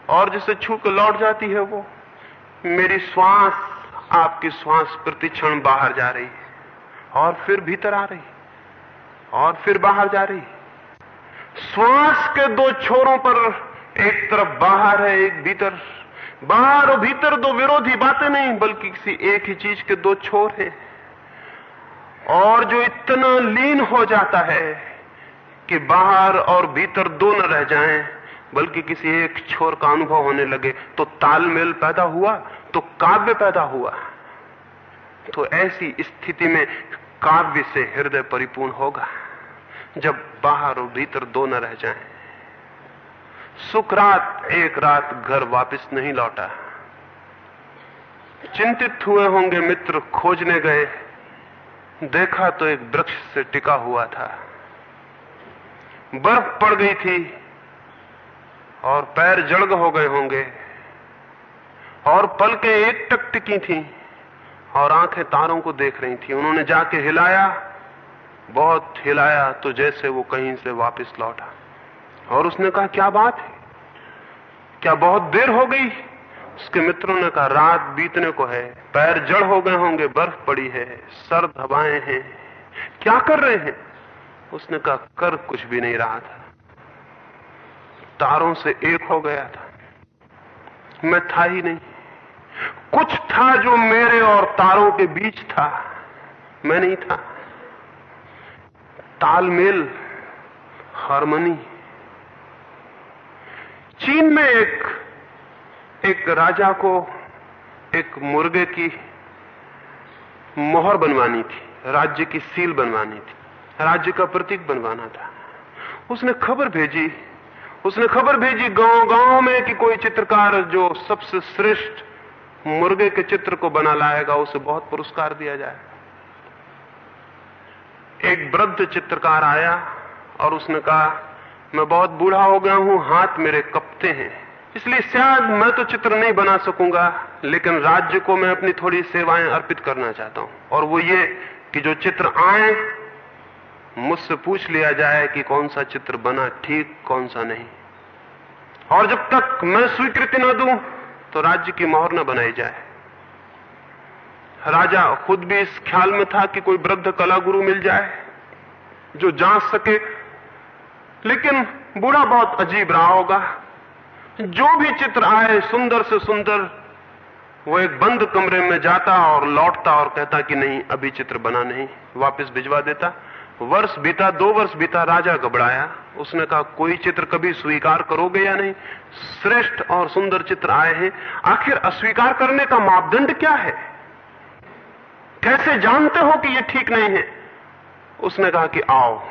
और जिसे छू के लौट जाती है वो। मेरी श्वास आपकी श्वास प्रतिक्षण बाहर जा रही है और फिर भीतर आ रही और फिर बाहर जा रही श्वास के दो छोरों पर एक तरफ़ बाहर है, एक भीतर। बाहर और भीतर दो विरोधी बातें नहीं, बल्कि किसी एक ही चीज़ के दो छोर हैं। और जो इतना लीन हो जाता है कि बाहर और भीतर दो न रह जाएँ, बल्कि किसी एक छोर का अनुभव होने लगे तो तालमेल पैदा हुआ। तो काव्य पैदा हुआ। तो ऐसी स्थिति में काव्य से हृदय परिपूर्ण होगा, जब बाहर और भीतर दो न रह जाएँ। सुखरात एक रात घर वापस नहीं लौटा। चिंतित हुए होंगे मित्र खोजने गए। देखा तो एक वृक्ष से टिका हुआ था। बर्फ़ पड़ गई थी और पैर जड़ग हो गए होंगे। और पलकें एक टक टिकी थी और आँखें तारों को देख रही थी। उन्होंने जाके हिलाया, बहुत हिलाया तो जैसे वो कहीं से वापस लौटा। और उसने कहा, क्या बात है? क्या बहुत देर हो गई? उसके मित्रों ने कहा, रात बीतने को है, पैर जड़ हो गए होंगे, बर्फ़ पड़ी है सर्द हवाएँ हैं। क्या कर रहे हैं? उसने कहा, कर कुछ भी नहीं रहा था। तारों से एक हो गया था। मैं था ही नहीं। कुछ था जो मेरे और तारों के बीच था। मैं नहीं था। तालमेल, हारमोनी। चीन में एक एक राजा को एक मुर्गे की मोहर बनवानी थी। राज्य की सील बनवानी थी। राज्य का प्रतीक बनवाना था। उसने खबर भेजी। उसने खबर भेजी गाँव गाँव में कि कोई चित्रकार जो सबसे श्रेष्ठ मुर्गे के चित्र को बना लाएगा, उसे बहुत पुरस्कार दिया जाए। एक वृद्ध चित्रकार आया और उसने कहा, मैं बहुत बूढ़ा हो गया हूँ, हाथ मेरे कपते हैं। इसलिए शायद मैं तो चित्र नहीं बना सकूँगा, लेकिन राज्य को मैं अपनी थोड़ी सेवाएँ अर्पित करना चाहता हूँ। और वो ये कि जो चित्र आए, मुझसे पूछ लिया जाए कि कौन सा चित्र बना, ठीक कौन सा नहीं। और जब तक मैं स्वीकृति न दूँ तो राज्य की मोहर न बनाई जाए। राजा खुद भी इस ख्याल में था कि कोई वृद्ध कला गुरु मिल जाए, जो जाँच सके। लेकिन बूढ़ा बहुत अजीब रहा होगा। जो भी चित्र आए सुंदर से सुंदर, वो एक बंद कमरे में जाता और लौटता और कहता कि नहीं, अभी चित्र बना नहीं, वापस भिजवा देता। वर्ष बीता, दो वर्ष बीता, राजा घबराया। उसने कहा, कोई चित्र कभी स्वीकार करोगे या नहीं? श्रेष्ठ और सुंदर चित्र आए हैं। आखिर अस्वीकार करने का मापदंड क्या है? कैसे जानते हो कि ये ठीक नहीं है? उसने कहा कि, आओ।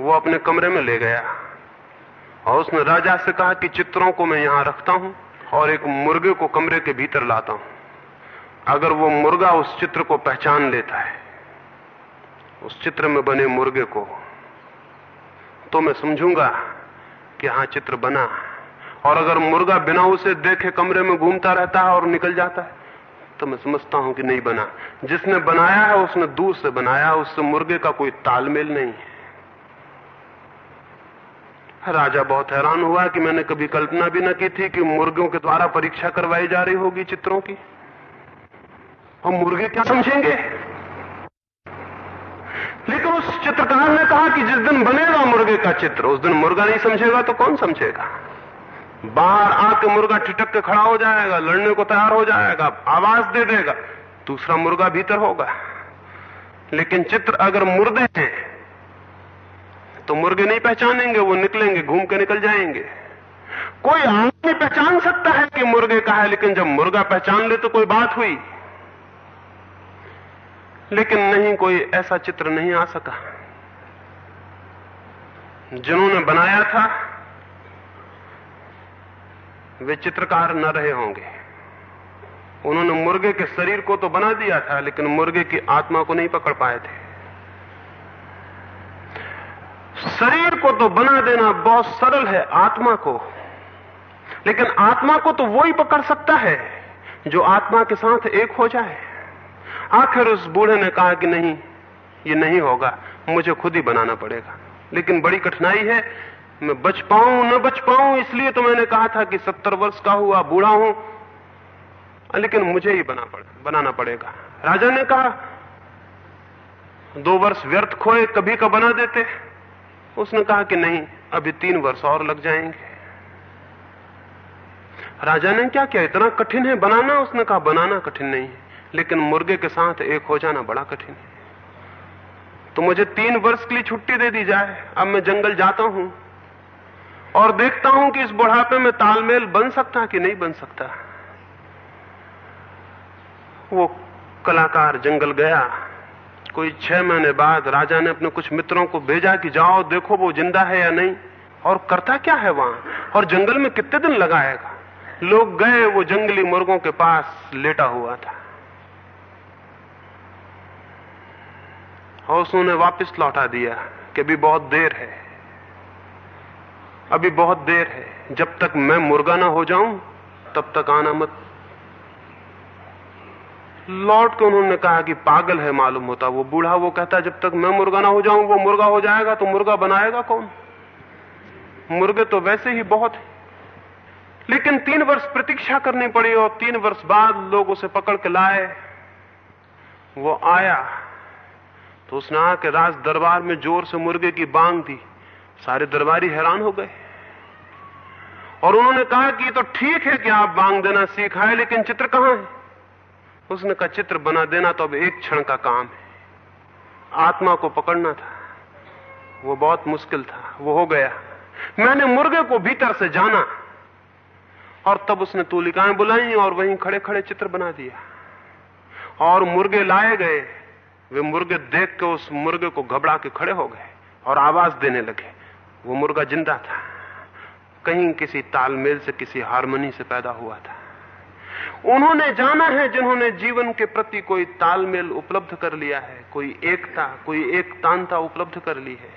वो अपने कमरे में ले गया। और उसने राजा से कहा कि, चित्रों को मैं यहाँ रखता हूँ और एक मुर्गे को कमरे के भीतर लाता हूँ। अगर वो मुर्गा उस चित्र को पहचान लेता है उस चित्र में बने मुर्गे को तो मैं समझूँगा कि हाँ चित्र बना। और अगर मुर्गा बिना उसे देखे कमरे में घूमता रहता है और निकल जाता है तो मैं समझता हूँ कि नहीं बना। जिसने बनाया है, उसने दूर से बनाया है, उससे मुर्गे का कोई तालमेल नहीं है। राजा बहुत हैरान हुआ कि मैंने कभी कल्पना भी न की थी कि मुर्गियों के द्वारा परीक्षा करवाई जा रही होगी चित्रों की। और मुर्गे क्या समझेंगे? लेकिन उस चित्रकार ने कहा कि जिस दिन बनेगा मुर्गे का चित्र, उस दिन मुर्गा नहीं समझेगा तो कौन समझेगा? बाहर आके मुर्गा ठिटक के खड़ा हो जाएगा, लड़ने को तैयार हो जाएगा, आवाज़ दे देगा, दूसरा मुर्गा भीतर होगा। लेकिन चित्र अगर मुर्दे हैं तो मुर्गे नहीं पहचानेंगे, वो निकलेंगे, घूम के निकल जाएँगे। कोई आदमी पहचान सकता है कि मुर्गे का है, लेकिन जब मुर्गा पहचान ले तो कोई बात हुई। लेकिन नहीं कोई ऐसा चित्र नहीं आ सका। जिन्होंने बनाया था, वे चित्रकार न रहे होंगे। उन्होंने मुर्गे के शरीर को तो बना दिया था, लेकिन मुर्गे की आत्मा को नहीं पकड़ पाए थे। शरीर को तो बना देना बहुत सरल है, आत्मा को। लेकिन आत्मा को तो वो ही पकड़ सकता है, जो आत्मा के साथ एक हो जाए। आखिर उस बूढ़े ने कहा कि नहीं ये नहीं होगा मुझे खुद ही बनाना पड़ेगा। लेकिन बड़ी कठिनाई है मैं बच पाऊँ न बच पाऊँ इसलिए तो मैंने कहा था कि सत्तर वर्ष का हुआ बूढ़ा हूँ लेकिन मुझे ही बना पड़े, बनाना पड़ेगा। राजा ने कहा दो वर्ष व्यर्थ खोए कभी का बना देते। उसने कहा कि नहीं अभी तीन वर्ष और लग जाएँगे। राजा ने क्या किया इतना कठिन है बनाना? उसने कहा बनाना कठिन नहीं है। लेकिन मुर्गे के साथ एक हो जाना बड़ा कठिन। है तो मुझे तीन वर्ष के लिए छुट्टी दे दी जाए। अब मैं जंगल जाता हूँ और देखता हूँ कि इस बुढ़ापे में तालमेल बन सकता कि नहीं बन सकता। वो कलाकार जंगल गया। कोई छह महीने बाद राजा ने अपने कुछ मित्रों को भेजा कि जाओ, देखो वो ज़िंदा है या नहीं। और करता क्या है वहाँ? और जंगल में कितने दिन लगाएगा? लोग गए, वो जंगली मुर्गों के पास लेटा हुआ था। और उसने वापस लौटा दिया कि अभी बहुत देर है। अभी बहुत देर है। जब तक मैं मुर्गा ना हो जाऊँ, तब तक आना मत। लौट के उन्होंने कहा कि पागल है मालूम होता। वो बूढ़ा, वो कहता, जब तक मैं मुर्गा ना हो जाऊँ, वो मुर्गा हो जाएगा तो मुर्गा बनाएगा कौन? मुर्गे तो वैसे ही बहुत है। लेकिन तीन वर्ष प्रतीक्षा करनी पड़ी और तीन वर्ष बाद लोग उसे पकड़ के लाए। वो आया। तो उसने आके राज दरबार में ज़ोर से मुर्गे की बांग दी। सारे दरबारी हैरान हो गए। और उन्होंने कहा कि तो ठीक है कि आप बांग देना सीखा है लेकिन चित्र कहाँ है? उसने कहा, चित्र बना देना तो अब एक क्षण का काम है। आत्मा को पकड़ना था। वो बहुत मुश्किल था। वो हो गया। मैंने मुर्गे को भीतर से जाना। और तब उसने तूलिकाएँ बुलाई और वहीं खड़े खड़े चित्र बना दिया। और मुर्गे लाए गए। वे मुर्गे देख के उस मुर्गे को घबरा के खड़े हो गए और आवाज़ देने लगे, वो मुर्गा ज़िंदा था। कहीं किसी तालमेल से, किसी हारमोनी से पैदा हुआ था। उन्होंने जाना है जिन्होंने जीवन के प्रति कोई तालमेल उपलब्ध कर लिया है, कोई एकता, कोई एकतांता उपलब्ध कर ली है।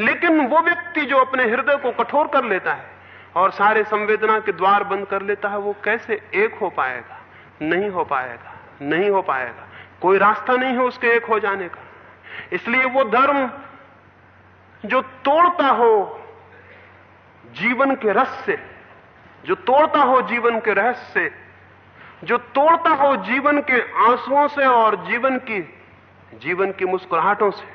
लेकिन वो व्यक्ति जो अपने हृदय को कठोर कर लेता है और सारे संवेदना के द्वार बंद कर लेता है, वो कैसे एक हो पाएगा? नहीं हो पाएगा, नहीं हो पाएगा। कोई रास्ता नहीं है उसके एक हो जाने का। इसलिए वो धर्म जो तोड़ता हो जीवन के रस से जो तोड़ता हो जीवन के रहस्य से जो तोड़ता हो जीवन के आंसुओं से और जीवन की जीवन की मुस्कुराहटों से,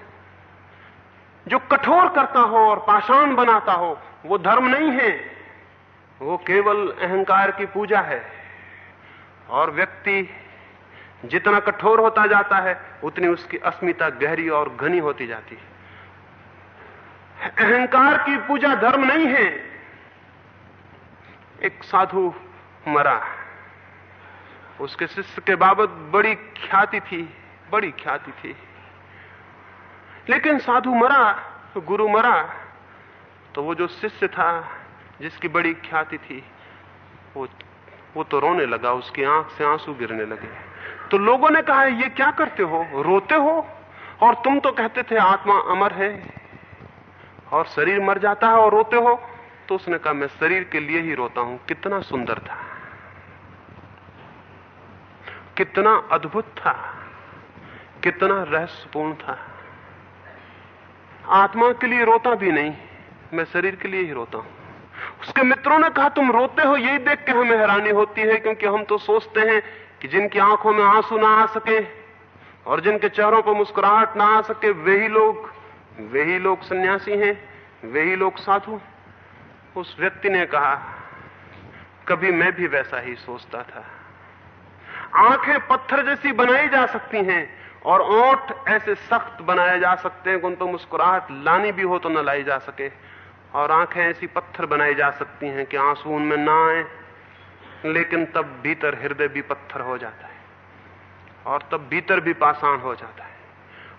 जो कठोर करता हो और पाषाण बनाता हो, वो धर्म नहीं है। वो केवल अहंकार की पूजा है और व्यक्ति जितना कठोर होता जाता है, उतनी उसकी अस्मिता गहरी और घनी होती जाती है। अहंकार की पूजा धर्म नहीं है। एक साधु मरा। उसके शिष्य के बाबत बड़ी ख्याति थी, बड़ी ख्याति थी। लेकिन साधु मरा, गुरु मरा तो वो जो शिष्य था, जिसकी बड़ी ख्याति थी, वो वो तो रोने लगा, उसकी आँख से आँसू गिरने लगे। तो लोगों ने कहा, ये क्या करते हो? रोते हो? और तुम तो कहते थे, आत्मा अमर है और शरीर मर जाता है और रोते हो। तो उसने कहा, मैं शरीर के लिए ही रोता हूँ। कितना सुंदर था, कितना अद्भुत था, कितना रहस्यपूर्ण था। आत्मा के लिए रोता भी नहीं, मैं शरीर के लिए ही रोता हूँ। उसके मित्रों ने कहा, तुम रोते हो, यही देख के हमें हैरानी होती है, क्योंकि हम तो सोचते हैं कि जिनकी आँखों में आँसू ना आ सके और जिनके चेहरों पर मुस्कुराहट ना आ सके वही लोग वही लोग सन्यासी हैं वही लोग साधु उस व्यक्ति ने कहा, कभी मैं भी वैसा ही सोचता था। आँखें पत्थर जैसी बनाई जा सकती हैं और ओठ ऐसे सख्त बनाए जा सकते हैं कि उन पर मुस्कुराहट लानी भी हो तो न लाई जा सके। और आँखें ऐसी पत्थर बनाई जा सकती हैं कि आँसू उनमें ना आए। लेकिन तब भीतर हृदय भी पत्थर हो जाता है और तब भीतर भी पाषाण हो जाता है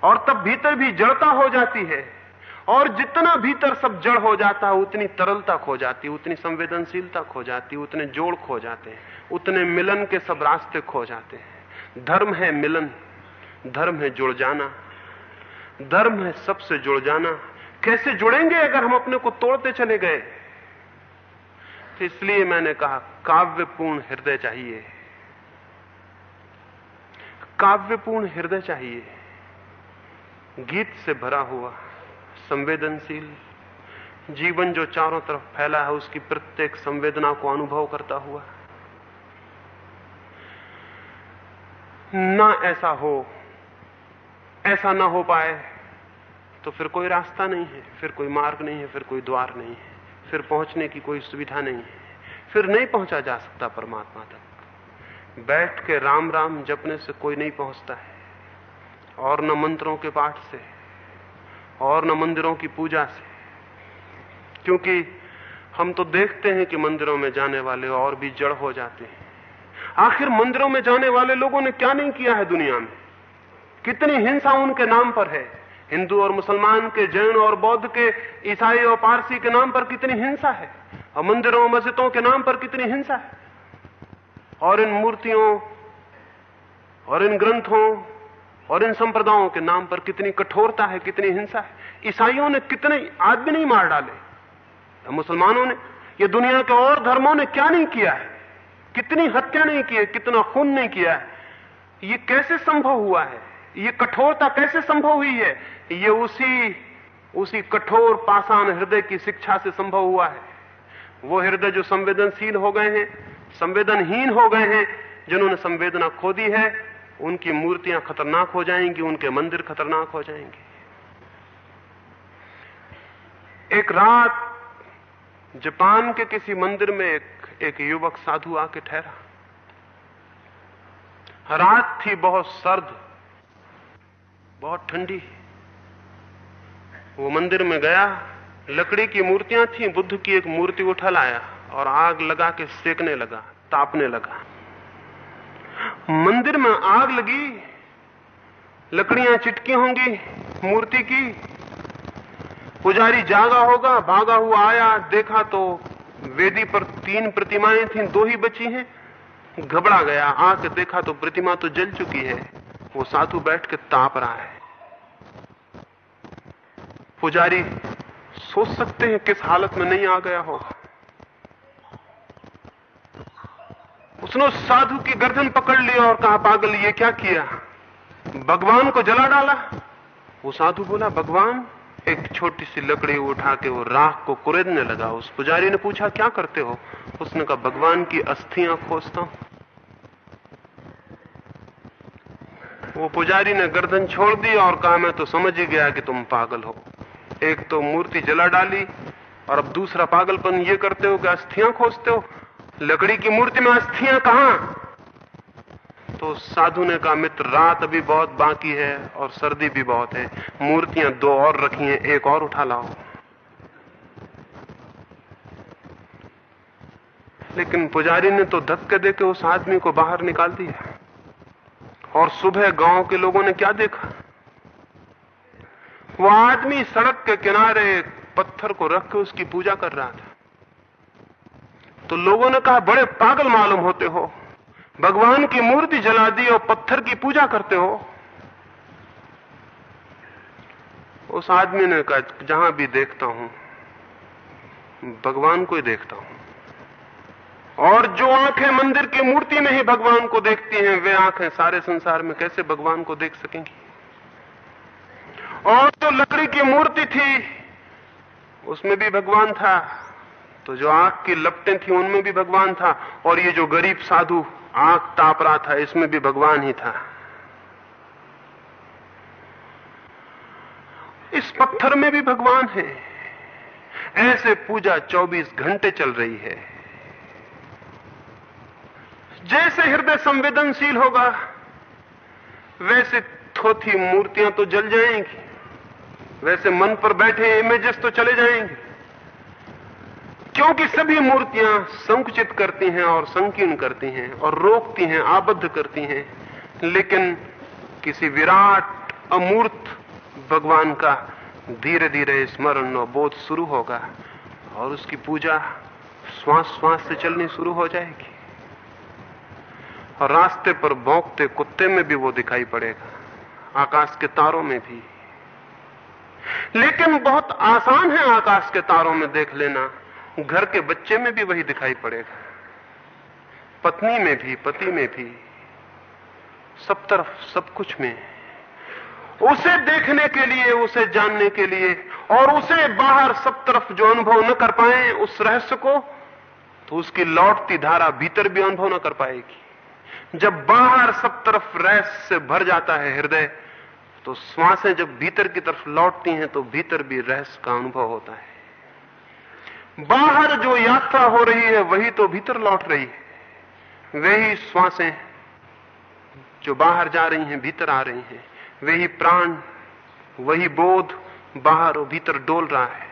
और तब भीतर भी जड़ता हो जाती है और जितना भीतर सब जड़ हो जाता है, उतनी तरलता खो जाती उतनी संवेदनशीलता खो जाती उतने जोड़ खो जाते हैं, उतने मिलन के सब रास्ते खो जाते हैं। धर्म है मिलन, धर्म है जुड़ जाना, धर्म है सबसे जुड़ जाना। कैसे जुड़ेंगे अगर हम अपने को तोड़ते चले गए? इसलिए मैंने कहा, काव्यपूर्ण हृदय चाहिए। काव्यपूर्ण हृदय चाहिए। गीत से भरा हुआ, संवेदनशील। जीवन जो चारों तरफ़ फैला है, उसकी प्रत्येक संवेदना को अनुभव करता हुआ। ना ऐसा हो, ऐसा ना हो पाए तो फिर कोई रास्ता नहीं है, फिर कोई मार्ग नहीं है, फिर कोई द्वार नहीं है। फिर पहुँचने की कोई सुविधा नहीं है। फिर नहीं पहुँचा जा सकता परमात्मा तक। बैठ के राम राम जपने से कोई नहीं पहुँचता है। और न मंत्रों के पाठ से, और न मंदिरों की पूजा से। क्योंकि हम तो देखते हैं कि मंदिरों में जाने वाले और भी जड़ हो जाते हैं। आखिर मंदिरों में जाने वाले लोगों ने क्या नहीं किया है दुनिया में? कितनी हिंसा उनके नाम पर है। हिंदू और मुसलमान के जैन और बौद्ध के, ईसाई और पारसी के नाम पर कितनी हिंसा है? और मंदिरों, मस्जिदों के नाम पर कितनी हिंसा है? और इन मूर्तियों, और इन ग्रंथों, और इन संप्रदायों के नाम पर कितनी कठोरता है, कितनी हिंसा है? ईसाइयों ने कितने आदमी नहीं मार डाले? मुसलमानों ने, ये दुनिया के और धर्मों ने क्या नहीं किया है? कितनी हत्या नहीं की है, कितना खून नहीं किया है? ये कैसे संभव हुआ है? ये कठोरता कैसे संभव हुई है? ये उसी उसी कठोर पाषाण हृदय की शिक्षा से संभव हुआ है। वो हृदय जो संवेदनशील हो गए हैं, संवेदनहीन हो गए हैं, जिन्होंने संवेदना खो दी है, उनकी मूर्तियाँ खतरनाक हो जाएँगी, उनके मंदिर खतरनाक हो जाएँगे। एक रात जापान के किसी मंदिर में एक एक युवक साधु आके ठहरा। रात थी बहुत सर्द, बहुत ठंडी। वो मंदिर में गया, लकड़ी की मूर्तियाँ थी, बुद्ध की एक मूर्ति उठा लाया और आग लगा के सेकने लगा, तापने लगा। मंदिर में आग लगी, लकड़ियाँ चिटकी होंगी, मूर्ति की। पुजारी जागा होगा, भागा हुआ आया, देखा तो वेदी पर तीन प्रतिमाएँ थी, दो ही बची हैं। घबरा गया आके देखा तो प्रतिमा तो जल चुकी है, वो साधु बैठ के ताप रहा है। पुजारी सोच सकते हैं किस हालत में नहीं आ गया होगा। उसने उस साधु की गर्दन पकड़ ली और कहा, पागल, ये क्या किया? भगवान को जला डाला। वो साधु बोला, भगवान, एक छोटी सी लकड़ी उठा के वो राख को कुरेदने लगा। उस पुजारी ने पूछा, क्या करते हो? उसने कहा, भगवान की अस्थियाँ खोजता हूँ। वो पुजारी ने गर्दन छोड़ दी और कहा, मैं तो समझ ही गया कि तुम पागल हो। एक तो मूर्ति जला डाली और अब दूसरा पागलपन ये करते हो कि अस्थियाँ खोजते हो? लकड़ी की मूर्ति में अस्थियाँ कहाँ? तो साधु ने कहा, मित्र, रात अभी बहुत बाकी है और सर्दी भी बहुत है। मूर्तियाँ दो और रखी हैं, एक और उठा लाओ। लेकिन पुजारी ने तो धक्के देके उस आदमी को बाहर निकाल दिया। और सुबह गाँव के लोगों ने क्या देखा? वो आदमी सड़क के किनारे एक पत्थर को रख के उसकी पूजा कर रहा था। तो लोगों ने कहा, बड़े पागल मालूम होते हो। भगवान की मूर्ति जला दी और पत्थर की पूजा करते हो। उस आदमी ने कहा, जहाँ भी देखता हूँ, भगवान को ही देखता हूँ। और जो आँखें मंदिर की मूर्ति में ही भगवान को देखती हैं, वे आँखें सारे संसार में कैसे भगवान को देख सकेंगी? और जो लकड़ी की मूर्ति थी। उसमें भी भगवान था। तो जो आँख की लपटें थी, उनमें भी भगवान था। और ये जो गरीब साधु आँख ताप रहा था, इसमें भी भगवान ही था। इस पत्थर में भी भगवान है। ऐसे पूजा 24 घंटे चल रही है। जैसे हृदय संवेदनशील होगा, वैसे थोथी मूर्तियाँ तो जल जाएँगी। वैसे मन पर बैठे इमेजेस तो चले जाएँगे। क्योंकि सभी मूर्तियाँ संकुचित करती हैं और संकीर्ण करती हैं और रोकती हैं, आबद्ध करती हैं, लेकिन किसी विराट अमूर्त भगवान का धीरे धीरे स्मरण और बोध शुरू होगा और उसकी पूजा श्वास श्वास से चलनी शुरू हो जाएगी। और रास्ते पर भौंकते कुत्ते में भी वो दिखाई पड़ेगा, आकाश के तारों में भी। लेकिन बहुत आसान है आकाश के तारों में देख लेना। घर के बच्चे में भी वही दिखाई पड़ेगा। पत्नी में भी, पति में भी। सब तरफ़, सब कुछ में। उसे देखने के लिए, उसे जानने के लिए, और उसे बाहर सब तरफ़ जो अनुभव न कर पाए उस रहस्य को तो उसकी लौटती धारा भीतर भी अनुभव न कर पाएगी। जब बाहर सब तरफ़ रहस्य से भर जाता है हृदय तो श्वासें जब भीतर की तरफ़ लौटती हैं तो भीतर भी रहस्य का अनुभव होता है। बाहर जो यात्रा हो रही है, वही तो भीतर लौट रही है। वही श्वासें जो बाहर जा रही हैं, भीतर आ रही हैं। वही प्राण, वही बोध बाहर और भीतर डोल रहा है।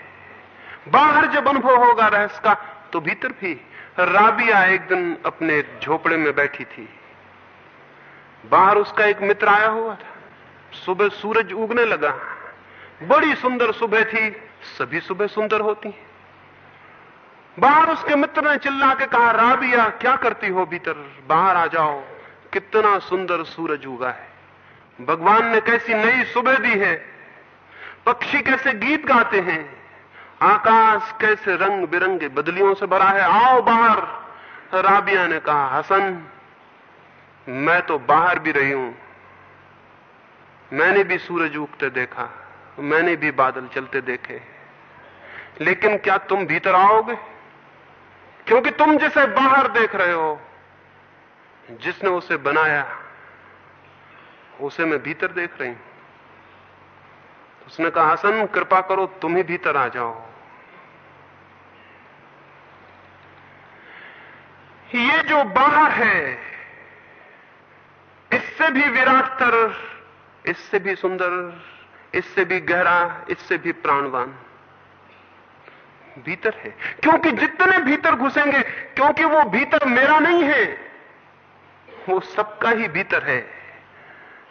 बाहर जब अनुभव होगा रहस्य का तो भीतर भी राबिया एक दिन अपने झोपड़े में बैठी थी। बाहर उसका एक मित्र आया हुआ था। सुबह सूरज उगने लगा। बड़ी सुंदर सुबह थी, सभी सुबह सुंदर होती। बाहर उसके मित्र ने चिल्ला के कहा, राबिया, क्या करती हो भीतर? बाहर आ जाओ। कितना सुंदर सूरज उगा है। भगवान ने कैसी नई सुबह दी है। पक्षी कैसे गीत गाते हैं। आकाश कैसे रंग बिरंगे बदलियों से भरा है। आओ बाहर। राबिया ने कहा, हसन, मैं तो बाहर भी रही हूँ। मैंने भी सूरज उगते देखा, मैंने भी बादल चलते देखे। लेकिन क्या तुम भीतर आओगे? क्योंकि तुम जिसे बाहर देख रहे हो, जिसने उसे बनाया, उसे मैं भीतर देख रही हूँ। उसने कहा, हसन, कृपा करो, तुम ही भीतर आ जाओ। ये जो बाहर है, इससे भी विराटतर इससे भी सुंदर, इससे भी गहरा, इससे भी प्राणवान। भीतर है। क्योंकि जितने भीतर घुसेंगे, क्योंकि वो भीतर मेरा नहीं है, वो सबका ही भीतर है।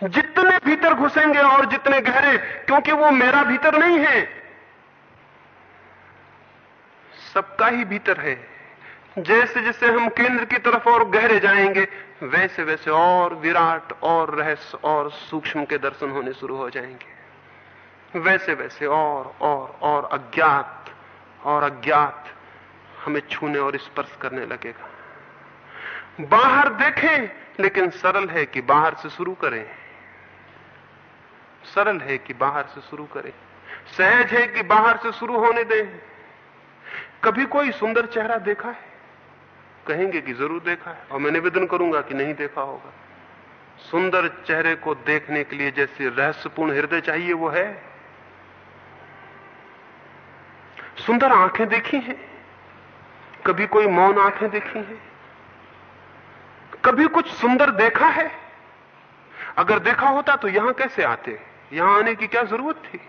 जितने भीतर घुसेंगे और जितने गहरे, क्योंकि वो मेरा भीतर नहीं है, सबका ही भीतर है। जैसे जैसे हम केंद्र की तरफ़ और गहरे जाएँगे, वैसे वैसे और विराट और रहस्य और सूक्ष्म के दर्शन होने शुरू हो जाएँगे। वैसे वैसे और और और अज्ञात और अज्ञात हमें छूने और स्पर्श करने लगेगा। बाहर देखें, लेकिन सरल है कि बाहर से शुरू करें। सरल है कि बाहर से शुरू करें। सहज है कि बाहर से शुरू होने दें। कभी कोई सुंदर चेहरा देखा है? कहेंगे कि ज़रूर देखा है। और मैं निवेदन करूँगा कि नहीं देखा होगा। सुंदर चेहरे को देखने के लिए जैसे रहस्यपूर्ण हृदय चाहिए, वो है। सुंदर आँखें देखी हैं। कभी कोई मौन आँखें देखी हैं। कभी कुछ सुंदर देखा है। अगर देखा होता तो यहाँ कैसे आते? यहाँ आने की क्या ज़रूरत थी?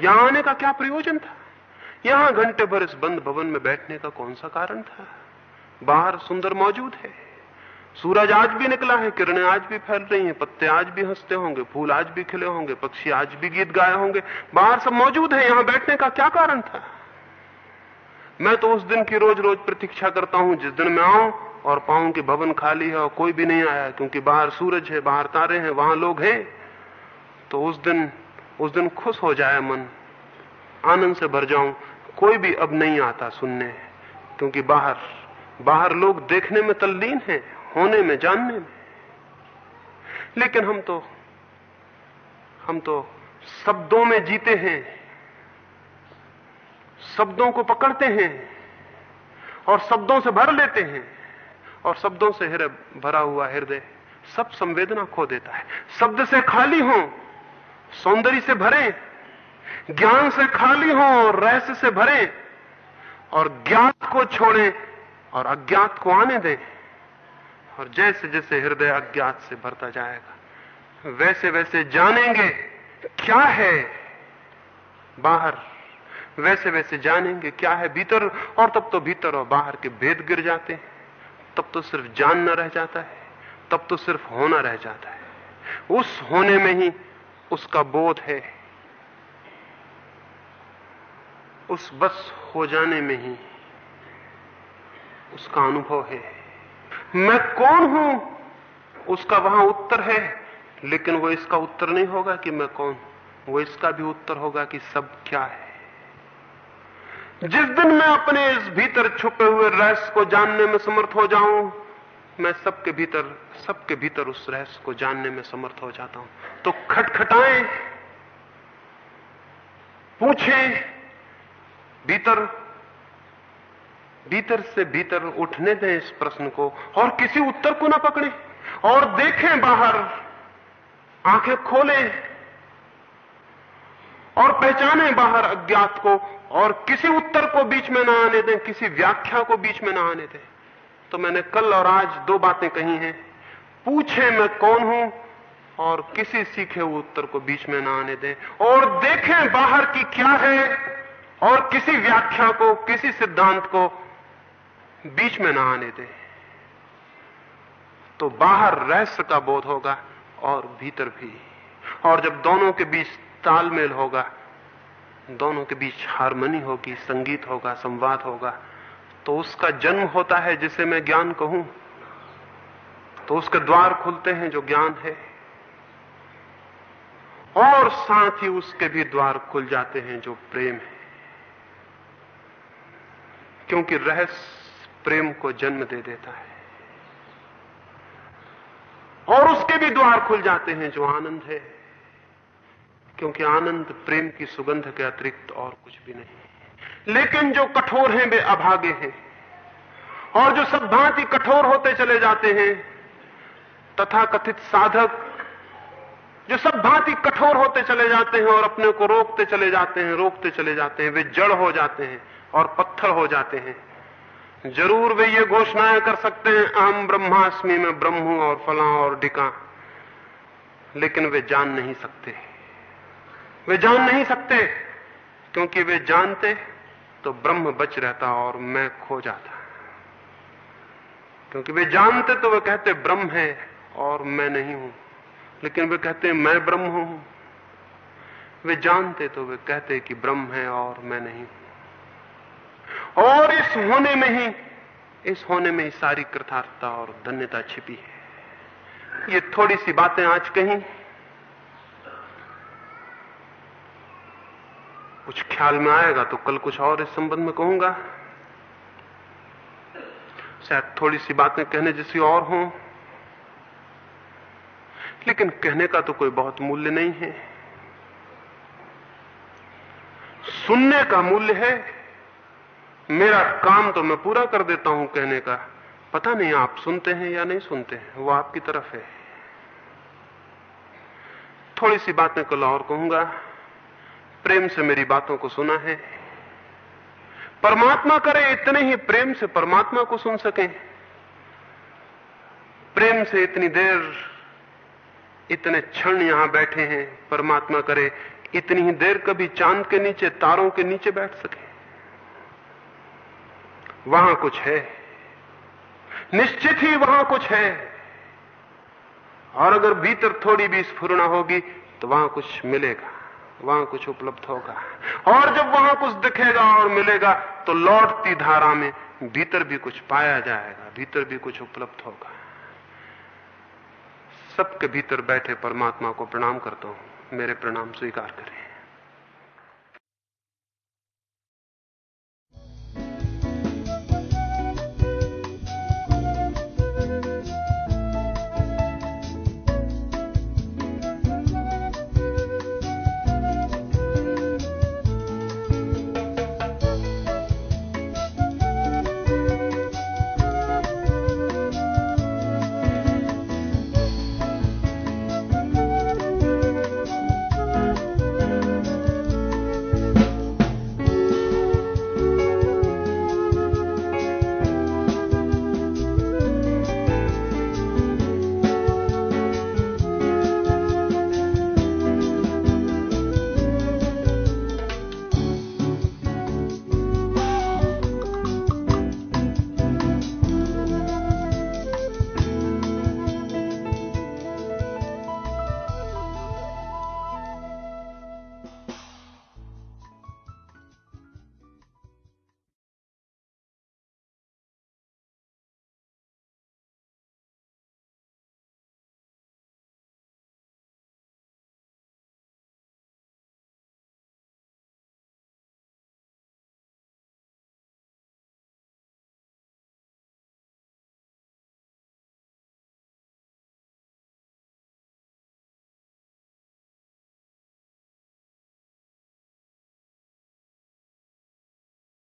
यहाँ आने का क्या प्रयोजन था? यहाँ घंटे भर इस बंद भवन में बैठने का कौन सा कारण था? बाहर सुंदर मौजूद है। सूरज आज भी निकला है, किरणें आज भी फैल रही हैं, पत्ते आज भी हँसते होंगे, फूल आज भी खिले होंगे, पक्षी आज भी गीत गाए होंगे। बाहर सब मौजूद है, यहाँ बैठने का क्या कारण था? मैं तो उस दिन की रोज रोज प्रतीक्षा करता हूँ, जिस दिन मैं आऊँ और पाऊँ कि भवन खाली है और कोई भी नहीं आया, क्योंकि बाहर सूरज है, बाहर तारे हैं, वहाँ लोग हैं। तो उस दिन उस दिन खुश हो जाए मन, आनंद से भर जाऊँ। कोई भी अब नहीं आता सुनने, क्योंकि बाहर बाहर लोग देखने में तल्लीन हैं, होने में, जानने में। लेकिन हम तो हम तो शब्दों में जीते हैं, शब्दों को पकड़ते हैं, और शब्दों से भर लेते हैं, और शब्दों से हृदय भरा हुआ हृदय सब संवेदना खो देता है। शब्द से खाली हो, सौंदर्य से भरे ज्ञान से खाली हो और रहस्य से भरे और ज्ञात को छोड़ें और अज्ञात को आने दें और जैसे जैसे हृदय अज्ञात से भरता जाएगा, वैसे वैसे जानेंगे क्या है बाहर, वैसे वैसे जानेंगे क्या है भीतर, और तब तो भीतर और बाहर के भेद गिर जाते हैं। तब तो सिर्फ़ जानना रह जाता है, तब तो सिर्फ़ होना रह जाता है। उस होने में ही उसका बोध है। उस बस हो जाने में ही उसका अनुभव है। मैं कौन हूँ? उसका वहाँ उत्तर है, लेकिन वो इसका उत्तर नहीं होगा कि मैं कौन वो इसका भी उत्तर होगा कि सब क्या है। जिस दिन मैं अपने इस भीतर छुपे हुए रहस्य को जानने में समर्थ हो जाऊँ, मैं सबके भीतर सबके भीतर उस रहस्य को जानने में समर्थ हो जाता हूँ। तो खटखटाएँ, पूछें भीतर भीतर से भीतर उठने दें इस प्रश्न को और किसी उत्तर को ना पकड़े और देखें बाहर, आँखें खोलें और पहचाने बाहर अज्ञात को और किसी उत्तर को बीच में ना आने दें, किसी व्याख्या को बीच में ना आने दें। तो मैंने कल और आज दो बातें कही हैं। पूछे मैं कौन हूँ और किसी सीखे हुए उत्तर को बीच में ना आने दें और देखें बाहर की क्या है। और किसी व्याख्या को, किसी सिद्धांत को बीच में ना आने दें। तो बाहर रहस्य का बोध होगा और भीतर भी। और जब दोनों के बीच तालमेल होगा, दोनों के बीच हारमोनी होगी, संगीत होगा, संवाद होगा तो उसका जन्म होता है जिसे मैं ज्ञान कहूँ। तो उसके द्वार खुलते हैं जो ज्ञान है। और साथ ही उसके भी द्वार खुल जाते हैं जो प्रेम है। क्योंकि रहस्य प्रेम को जन्म दे देता है। और उसके भी द्वार खुल जाते हैं जो आनंद है, क्योंकि आनंद प्रेम की सुगंध के अतिरिक्त और कुछ भी नहीं। लेकिन जो कठोर हैं, वे अभागे हैं। और जो सब भांति कठोर होते चले जाते हैं तथा कथित साधक, जो सब भांति कठोर होते चले जाते हैं और अपने को रोकते चले जाते हैं, रोकते चले जाते हैं, वे जड़ हो जाते हैं। और पत्थर हो जाते हैं। ज़रूर वे ये घोषणाएँ कर सकते हैं, अहम ब्रह्मास्मि में ब्रह्म और फला और ढिका लेकिन वे जान नहीं सकते। वे जान नहीं सकते। क्योंकि वे जानते तो ब्रह्म बच रहता और मैं खो जाता। क्योंकि वे जानते तो वे कहते, ब्रह्म है और मैं नहीं हूँ। लेकिन वे कहते, मैं ब्रह्म हूँ। वे जानते तो वे कहते कि ब्रह्म है और मैं नहीं हूँ। और इस होने में ही, इस होने में ही सारी कृतार्थता और धन्यता छिपी है। ये थोड़ी सी बातें आज कहीं, कुछ ख्याल में आएगा तो कल कुछ और इस संबंध में कहूँगा। शायद थोड़ी सी बातें कहने जैसी और हों, लेकिन कहने का तो कोई बहुत मूल्य नहीं है। सुनने का मूल्य है मेरा काम तो मैं पूरा कर देता हूँ कहने का। पता नहीं आप सुनते हैं या नहीं सुनते हैं, वो आपकी तरफ़ है। थोड़ी सी बातें कल और कहूँगा। प्रेम से मेरी बातों को सुना है। परमात्मा करे इतने ही प्रेम से परमात्मा को सुन सकें। प्रेम से इतनी देर इतने क्षण यहाँ बैठे हैं, परमात्मा करे इतनी ही देर कभी चाँद के नीचे, तारों के नीचे बैठ सके। वहाँ कुछ है। निश्चित ही वहाँ कुछ है। और अगर भीतर थोड़ी भी स्फुरना होगी तो वहाँ कुछ मिलेगा, वहाँ कुछ उपलब्ध होगा। और जब वहाँ कुछ दिखेगा और मिलेगा तो लौटती धारा में भीतर भी कुछ पाया जाएगा, भीतर भी कुछ उपलब्ध होगा। सबके भीतर बैठे परमात्मा को प्रणाम करता हूँ। मेरे प्रणाम स्वीकार करें।